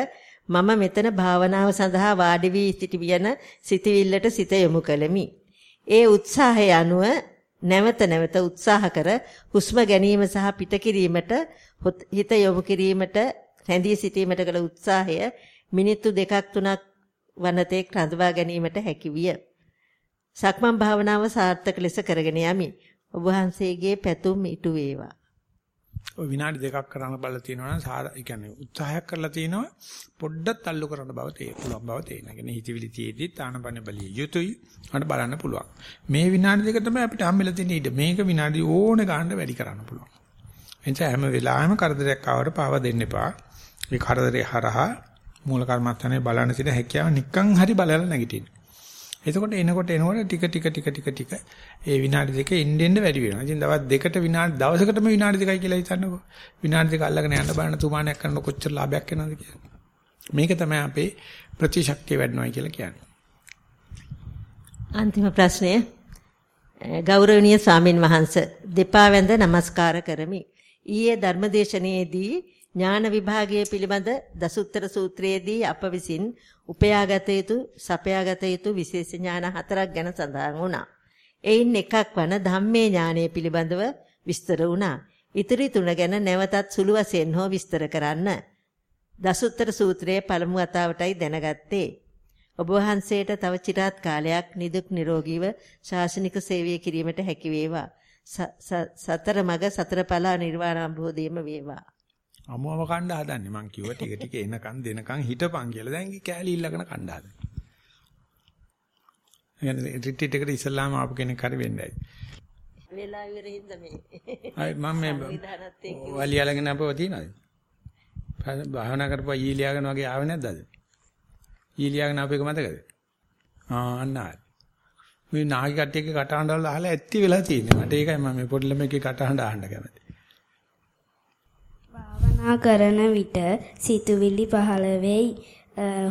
මම මෙතන භාවනාව සඳහා වාඩි වී සිටින සිතවිල්ලට සිත යොමු කළෙමි. ඒ උත්සාහය අනුව නැවත නැවත උත්සාහ කර හුස්ම ගැනීම සහ පිට කිරීමට හිත යොමු කිරීමට රැඳී සිටීමට කළ උත්සාහය මිනිත්තු දෙකක් තුනක් වනතෙක් රඳවා ගැනීමට හැකි විය. සක්මන් භාවනාව සාර්ථක ලෙස කරගෙන යමි. ඔබ වහන්සේගේ පැතුම් ඉටු වේවා. ඔය විනාඩි දෙකක් කරන්න බලලා තියෙනවා නම් සාර ඒ කියන්නේ උත්සාහයක් කරලා තිනවා පොඩ්ඩක් තල්ලු කරන්න බව තේ පුළුවන් බව තේරෙනවා. කියන්නේ හිතවිලි තියේදී තානපන බලිය යුතුයි. මට බලන්න පුළුවන්. මේ විනාඩි දෙක තමයි අපිට හම්බෙලා තියෙන ඊට මේක විනාඩි ඕන ගන්න වැඩි කරන්න පුළුවන්. එනිසා හැම වෙලාවෙම කරදරයක් ආවට පාව දෙන්න එපා. මේ කරදරේ හරහා මූල කර්මස්ථානේ බලන්න සිට හැකියාව නිකන් හරි බලලා නැගිටින්න. එතකොට එනකොට එනකොට ටික ටික ටික ටික ටික ඒ විනාඩි දෙක එන්න එන්න වැඩි වෙනවා. ඉතින් දවස් දෙකට විනාඩි දවසකටම විනාඩි දෙකයි කියලා හිතන්නකෝ. විනාඩි දෙක අල්ලගෙන යන්න බලන තුමානයක් කරන කොච්චර ලාභයක් වෙනවද කියලා. මේක තමයි අපේ ප්‍රතිශක්තිය වැඩනවයි කියලා කියන්නේ. අන්තිම ප්‍රශ්නය ගෞරවනීය ස්වාමින් වහන්සේ දෙපා වැඳ නමස්කාර කරමි. ඊයේ ධර්මදේශනයේදී ඥාන විභාගයේ පිළිබඳ දසුත්තර සූත්‍රයේදී අප විසින් උපයාගත යුතු සපයාගත යුතු විශේෂ ඥාන හතරක් ගැන සඳහන් වුණා. එයින් එකක් වන ධම්මේ ඥානය පිළිබඳව විස්තර වුණා. ඉතිරි තුන ගැන නැවතත් සුළු වශයෙන් හෝ විස්තර කරන්න. දසුත්තර සූත්‍රයේ පළමු වතාවටයි දැනගත්තේ. ඔබ වහන්සේට තව চিරාත් කාලයක් නිදුක් නිරෝගීව ශාසනික සේවය කිරීමට හැකි වේවා. සතර මග සතර ඵල නිර්වාණ අවබෝධයම වේවා. අමුවම කණ්ඩ හදන්නේ මං කිව්වා ටික ටික එනකන් දෙනකන් හිටපන් කියලා. දැන් කෑලි ඉල්ලගෙන කණ්ඩ හදන්නේ. يعني රිට්‍රීට් එකට ඉස්සල්ලාම ආපු කෙනෙක් හරි වෙන්නයි. වෙලා ඉවරින්ද මේ. අය මම මේ වලියලගෙන අපව තියනද? භාවනා කරපුවා ඊලියාගෙන වගේ ආවේ නැද්ද අද? ඊලියාගෙන ආපේක මතකද? ආ අන්න ආ. මේ නාගි කට්ටියගේ කටහඬ වල අහලා ඇත්ති වෙලා තියෙන්නේ. මට ඒකයි මම මේ පොඩි ළමයිගේ කටහඬ අහන්න කැමති. භාවනා කරන විට සිතුවිලි පහළ වෙයි.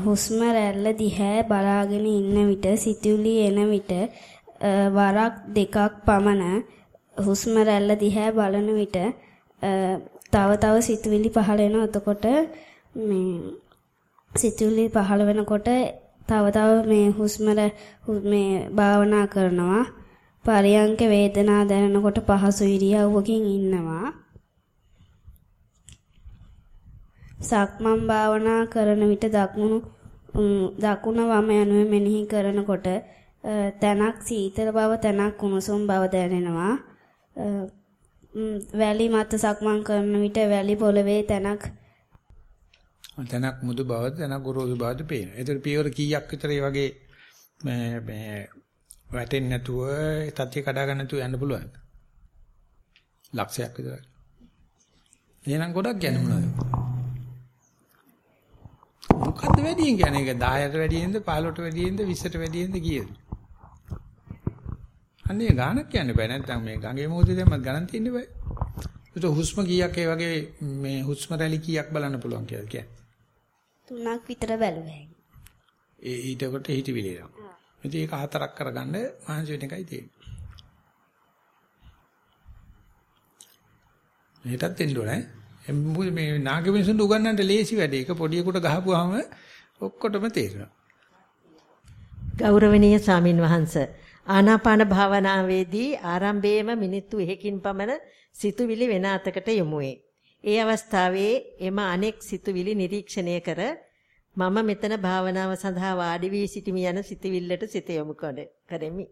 හුස්ම රැල්ල දිහා බලාගෙන ඉන්න විට සිතුවිලි එන විට වරක් දෙකක් පමණ හුස්ම රැල්ල දිහා බලන විට තව තව සිතුවිලි පහළ වෙනවා. එතකොට මේ සිතුවිලි පහළ වෙනකොට තව තව මේ හුස්ම මේ භාවනා කරනවා. පරියංක වේදනා දැනෙනකොට පහසු ඉරියව්වකින් ඉන්නවා. සක්මන් භාවනා කරන විට දකුණු දකුණ වම යනුවෙන් මෙනෙහි කරනකොට තනක් සීතල බව තනක් උණුසුම් බව දැනෙනවා. වැලි මත සක්මන් කරන විට වැලි පොළවේ තනක් තනක් මුදු බව තනක් ගොරෝසු බවද පේනවා. ඒතර පියවර කීයක් විතර මේ වගේ මේ මේ වැටෙන්නේ නැතුව තත්ත්‍ය කඩා ගන්න නැතුව යන්න පුළුවන්. ලක්ෂයක් විතර. එහෙනම් ගොඩක් කියන්නේ මොනවද? මොකද්ද වැඩියෙන් කියන්නේ? ඒක 10ට වැඩියෙන්ද 15ට වැඩියෙන්ද 20ට වැඩියෙන්ද කීයද? අනේ ගානක් කියන්න බෑ නැත්නම් මේ ගඟේ මොහොතේ දැම්මත් ගණන් තියෙන්න බෑ. ඒක හුස්ම කීයක් ඒ වගේ මේ හුස්ම රැලි කීයක් බලන්න පුළුවන් කියලා කියන්නේ. තුනක් විතර බැලුවා. ඒ ඊටකොට හිතවිලි එනවා. ඉතින් ඒක හතරක් කරගන්න මහන්සි වෙන එකයි තියෙන්නේ. ඒකටත් එන්න ඕනේ. මේ නාග මිනිසුන්ට උගන්නන්න ලේසි වැඩේ. ඒක පොඩියෙකුට ගහපුවාම ඔක්කොටම තේරෙනවා. ගෞරවනීය සාමින් වහන්ස ආනාපාන භාවනාවේදී ආරම්භයේම මිනිත්තු 1කින් පමණ සිතුවිලි වෙන අතකට යොමු වේ. ඒ අවස්ථාවේ එම අනෙක් සිතුවිලි නිරීක්ෂණය කර මම මෙතන භාවනාව සඳහා වාඩි වී සිටිමි යන සිතවිල්ලට සිත යොමු කරෙමි.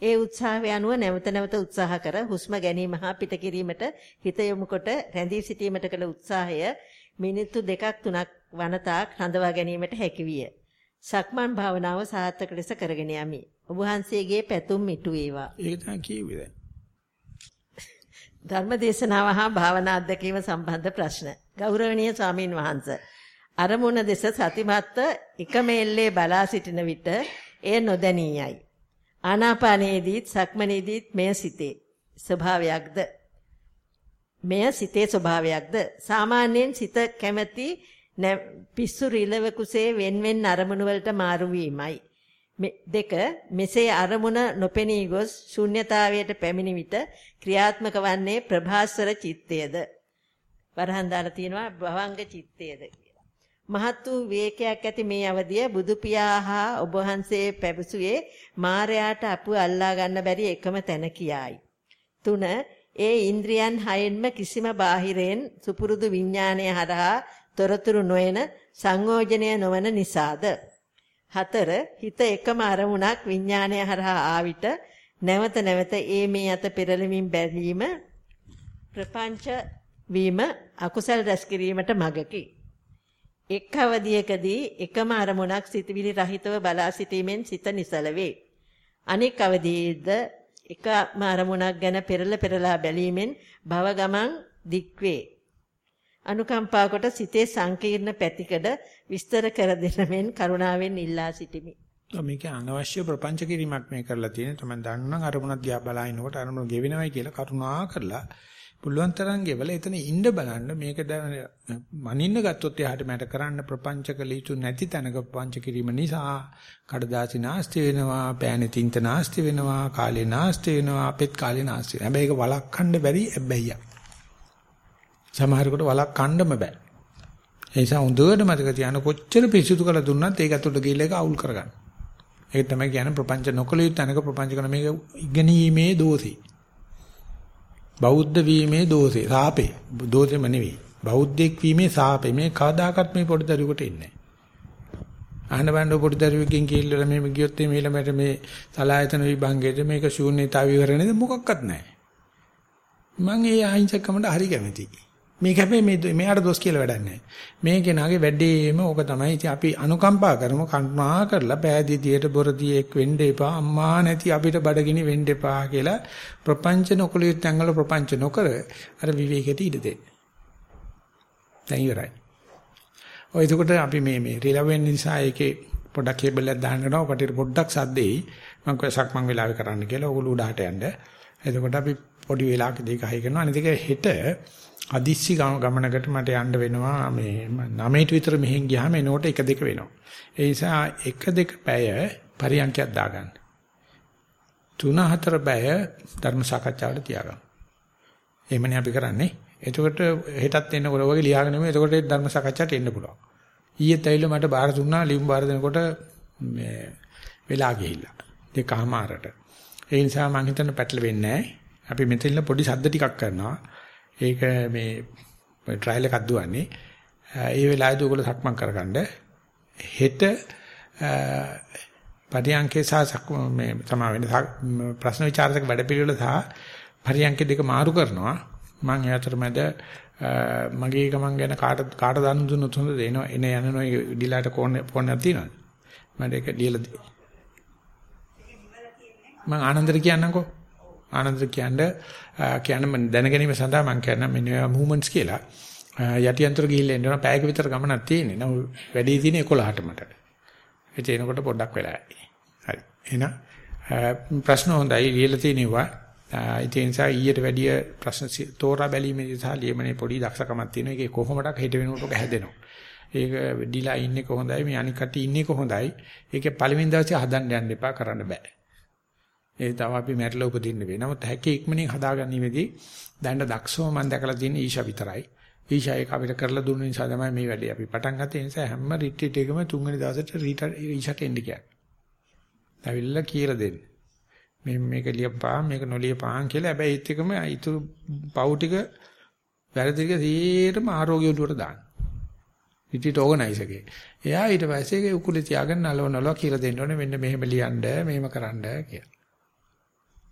ඒ උත්සාහය අනුව නැවත නැවත උත්සාහ කර හුස්ම ගැනීම හා පිට කිරීමට හිත යොමු කොට රැඳී සිටීමට කළ උත්සාහය මිනිත්තු දෙකක් තුනක් වනතාක් රඳවා ගැනීමට හැකි විය. සක්මන් භාවනාව සාර්ථක ලෙස කරගෙන යමි. ඔබ වහන්සේගේ පැතුම් මිටු වේවා. ඒක තමයි කියුවේ දැන්. ධර්මදේශනාව හා භාවනා අධ්‍යක්ීම සම්බන්ධ ප්‍රශ්න. ගෞරවනීය ස්වාමින් වහන්සේ. අරමුණ දෙස සතිමත්ව එකමෙල්ලේ බලා සිටින විට එය නොදැනියයි. ආනාපානයේදීත් සක්මනේදීත් මෙය සිටේ. ස්වභාවයක්ද මෙය සිතේ ස්වභාවයක්ද සාමාන්‍යයෙන් සිත කැමැති පිස්සු රිලවකුසේ වෙන්වෙන් අරමුණු වලට මාරු වීමයි. දෙක මෙසේ අරමුණ නොපෙනී ගොස් ශුන්්‍යතාවයට පැමිණි විට ක්‍රියාත්මක වන්නේ ප්‍රභාස්වර චිත්තයේද වරහන් දාලා තියෙනවා භවංග චිත්තයේද කියලා. මහත් වූ වේකයක් ඇති මේ අවදිය බුදු පියාහා ඔබ වහන්සේ පැවසුවේ මායයට අපු අල්ලා ගන්න බැරි එකම තැන කියයි. 3 ඒ ඉන්ද්‍රියන් හයෙන්ම කිසිම බාහිරයෙන් සුපුරුදු විඥානය හරහා තොරතුරු නොයන සංයෝජනය නොවන නිසාද හතර හිත එකම අරමුණක් විඥානය හරහා ආවිට නැවත නැවත ඒ මේ අත පෙරලමින් බැලීම ප්‍රපංච වීම අකුසල් රැස් කිරීමට මගකි. එක් අවධියකදී එකම අරමුණක් සිතවිලි රහිතව බලා සිටීමෙන් සිත නිසල වේ. අනෙක් අවධියේද එකම අරමුණක් ගැන පෙරල පෙරලා බැලීමෙන් භව ගමන් දික්වේ. අනුකම්පා කොට සිතේ සංකීර්ණ පැතිකඩ විස්තර කර දෙන මෙන් කරුණාවෙන් ඉල්ලා සිටිමි. මේක අනවශ්‍ය ප්‍රපංච කිරීමක් මේ කරලා තියෙන. තමයි දන්නම් අරමුණක් දිහා බලනකොට අරමුණ ගෙවෙනවයි කියලා කරුණා කරලා පුළුවන් තරම් ගෙවල එතන ඉන්න බලන්න. මේක මනින්න ගත්තොත් එහාට මට කරන්න ප්‍රපංච කළ යුතු නැති තැනක ප්‍රපංච කිරීම නිසා කඩදාසි නාස්ති වෙනවා පෑනේ තින්ත නාස්ති වෙනවා කාලේ නාස්ති වෙනවා අපෙත් කාලේ නාස්ති වෙනවා. හැබැයි ඒක වළක්වන්න බැරි හැබැයි සමහරකට වළක්වන්නම බෑ. ඒ නිසා හොඳට මතක තියාගන්න කොච්චර පිසුදු කළ දුන්නත් ඒක ඇතුළට ගිහිල්ලා ඒක අවුල් කරගන්න. ඒක තමයි කියන්නේ ප්‍රපංච නොකළ යුතු තැනක ප්‍රපංච කරන මේක ඉගෙනීමේ දෝෂේ. බෞද්ධ වීමේ දෝෂේ සාපේ. දෝෂෙම නෙවෙයි. බෞද්ධෙක් වීමේ සාපේ. මේ කවදාකවත් මේ පොඩි දරුවෙකුට ඉන්නේ අහන බණ්ඩ පොඩි දරුවෙකින් කියලා මේ ගියොත් මේ ළමයට මේ සලායතන විභංගයේද මේක ශූන්‍යතාව විවරණයද මොකක්වත් නැහැ. මම ඒ අහිංසකකමට හරි කැමතියි. මේක හැබැයි මේ මෙයාට දොස් කියලා වැඩක් නැහැ. මේ කෙනාගේ වැඩේම ඕක තමයි. ඉතින් අපි අනුකම්පා කරමු කන්මා කරලා පෑදීදියට බොරදියෙක් වෙන්න එපා. අම්මා නැති අපිට බඩගිනි වෙන්න එපා කියලා ප්‍රපංච නොකලියුත් ඇඟවල ප්‍රපංච නොකර අර විවේකයට ඉඩ දෙන්න. දැන් ඉවරයි. ඔය එතකොට අපි මේ මේ රිලවෙන් නිසා ඒකේ පොඩක් කේබල් එකක් දාන්න යනවා. ඔකට පොඩ්ඩක් සද්දෙයි. මම කොහසක් මං වෙලාවෙ කරන්න කියලා ඕගොල්ලෝ උඩහට යන්න. එතකොට අපි පොඩි වෙලාවක දෙක හයි කරනවා. අනිත් එක හෙට අදිස්සි ගමනකට මට යන්න වෙනවා මේ 9ට විතර මෙහෙන් ගියාම එනකොට 1 2 වෙනවා. ඒ නිසා 1 2 පැය පරියන්කයක් දාගන්න. 3 4 පැය ධර්ම සාකච්ඡාවට තියාගන්න. එහෙමනේ අපි කරන්නේ. එතකොට හෙටත් එන්නකොට ඔයගේ ලියාගෙන ඉමු. එතකොට ධර්ම සාකච්ඡාට එන්න පුළුවන්. ඊයේත් ඇවිල්ලා මට බාර දුන්නා ලියුම් බාර දෙනකොට මේ වෙලා ගිහිල්ලා. දෙකමාරට. ඒ නිසා මම හිතන්නේ පැටලෙන්නේ නැහැ. අපි මෙතන පොඩි සද්ද ටිකක් කරනවා. ඒක මේ ට්‍රයිල් එකක් දුවන්නේ. ඒ වෙලාවේදී ඔයගොල්ලෝ සක්මන් කරගන්න. හෙට පරියන්කේ සහ මේ තමා වෙන ප්‍රශ්න විචාරක වැඩපිළිවෙල සහ පරියන්කේ දෙක මාරු කරනවා. මම ඒ අතරමැද මගේ ගමන් ගැන කාට කාට දන් දුන්නොත් හොඳ දෙනවා. එන යන නොයි ඩිලාට කෝන් ෆෝන් එකක් තියෙනවද? මට ඒක ලියලා දෙන්න. මම ආනන්දට කියන්නම්කෝ. ආනන්දට කියන්නේ කියන්න මම දැනගැනීම සඳහා මම කියන්න මෙන්න මේවා මූවමන්ට්ස් කියලා. යටියන්තර ගිහිල්ලා එන්න පැයක විතර ගමනක් තියෙන්නේ. නෝ වැඩි තියෙන 11ට මට. ඒ එනකොට පොඩ්ඩක් වෙලායි. හරි. එහෙනම් ප්‍රශ්න හොඳයි ලියලා තියෙනවා. ඒ නිසා ඊට වැඩිය ප්‍රශ්න තෝරා බැලීමේදී සහ ලියමනේ පොඩි දක්ෂකමක් තියෙනවා. ඒකේ කොහොමඩක් හෙට වෙනකොට ඔක හැදෙනවා. ඒක ඩිලා ඉන්නේ කොහොඳයි මේ අනික් කටි ඉන්නේ කොහොඳයි. ඒකේ පළවෙනි දවසේ හදන්න යන්න එපා කරන්න බෑ. ඒ තව අපි මැරිලා උපදින්න වෙයි. නමුත් හැකේ ඉක්මනින් හදාගන්නීමේදී දැන් දක්ෂව මම දැකලා තියෙන ඊෂා විතරයි. ඊෂා ඒක අපිට කරලා දුන්න නිසා තමයි මේ වැඩේ අපි පටන් ගත්තේ. ඒ නිසා හැම රිට්‍රීට් එකම තුන්වෙනි දවසට ඊෂාට එන්න කියන්නේ. ඇවිල්ලා කියලා දෙන්න. මේ මේක ලියපහන් මේක නොලියපහන් කියලා. හැබැයි ඒත් එකම ඊතු පව් ටික වැරදි ටික සීරම ආරෝග්‍ය උඩට දාන්න. රිට්‍රීට් ඕගනයිසර් එකේ. එයා ඊට පස්සේ ඒක උකුලේ තියාගෙන නලව නලව කියලා දෙන්න ඕනේ මෙන්න මෙහෙම ලියන්න මෙහෙම කරන්න කියලා.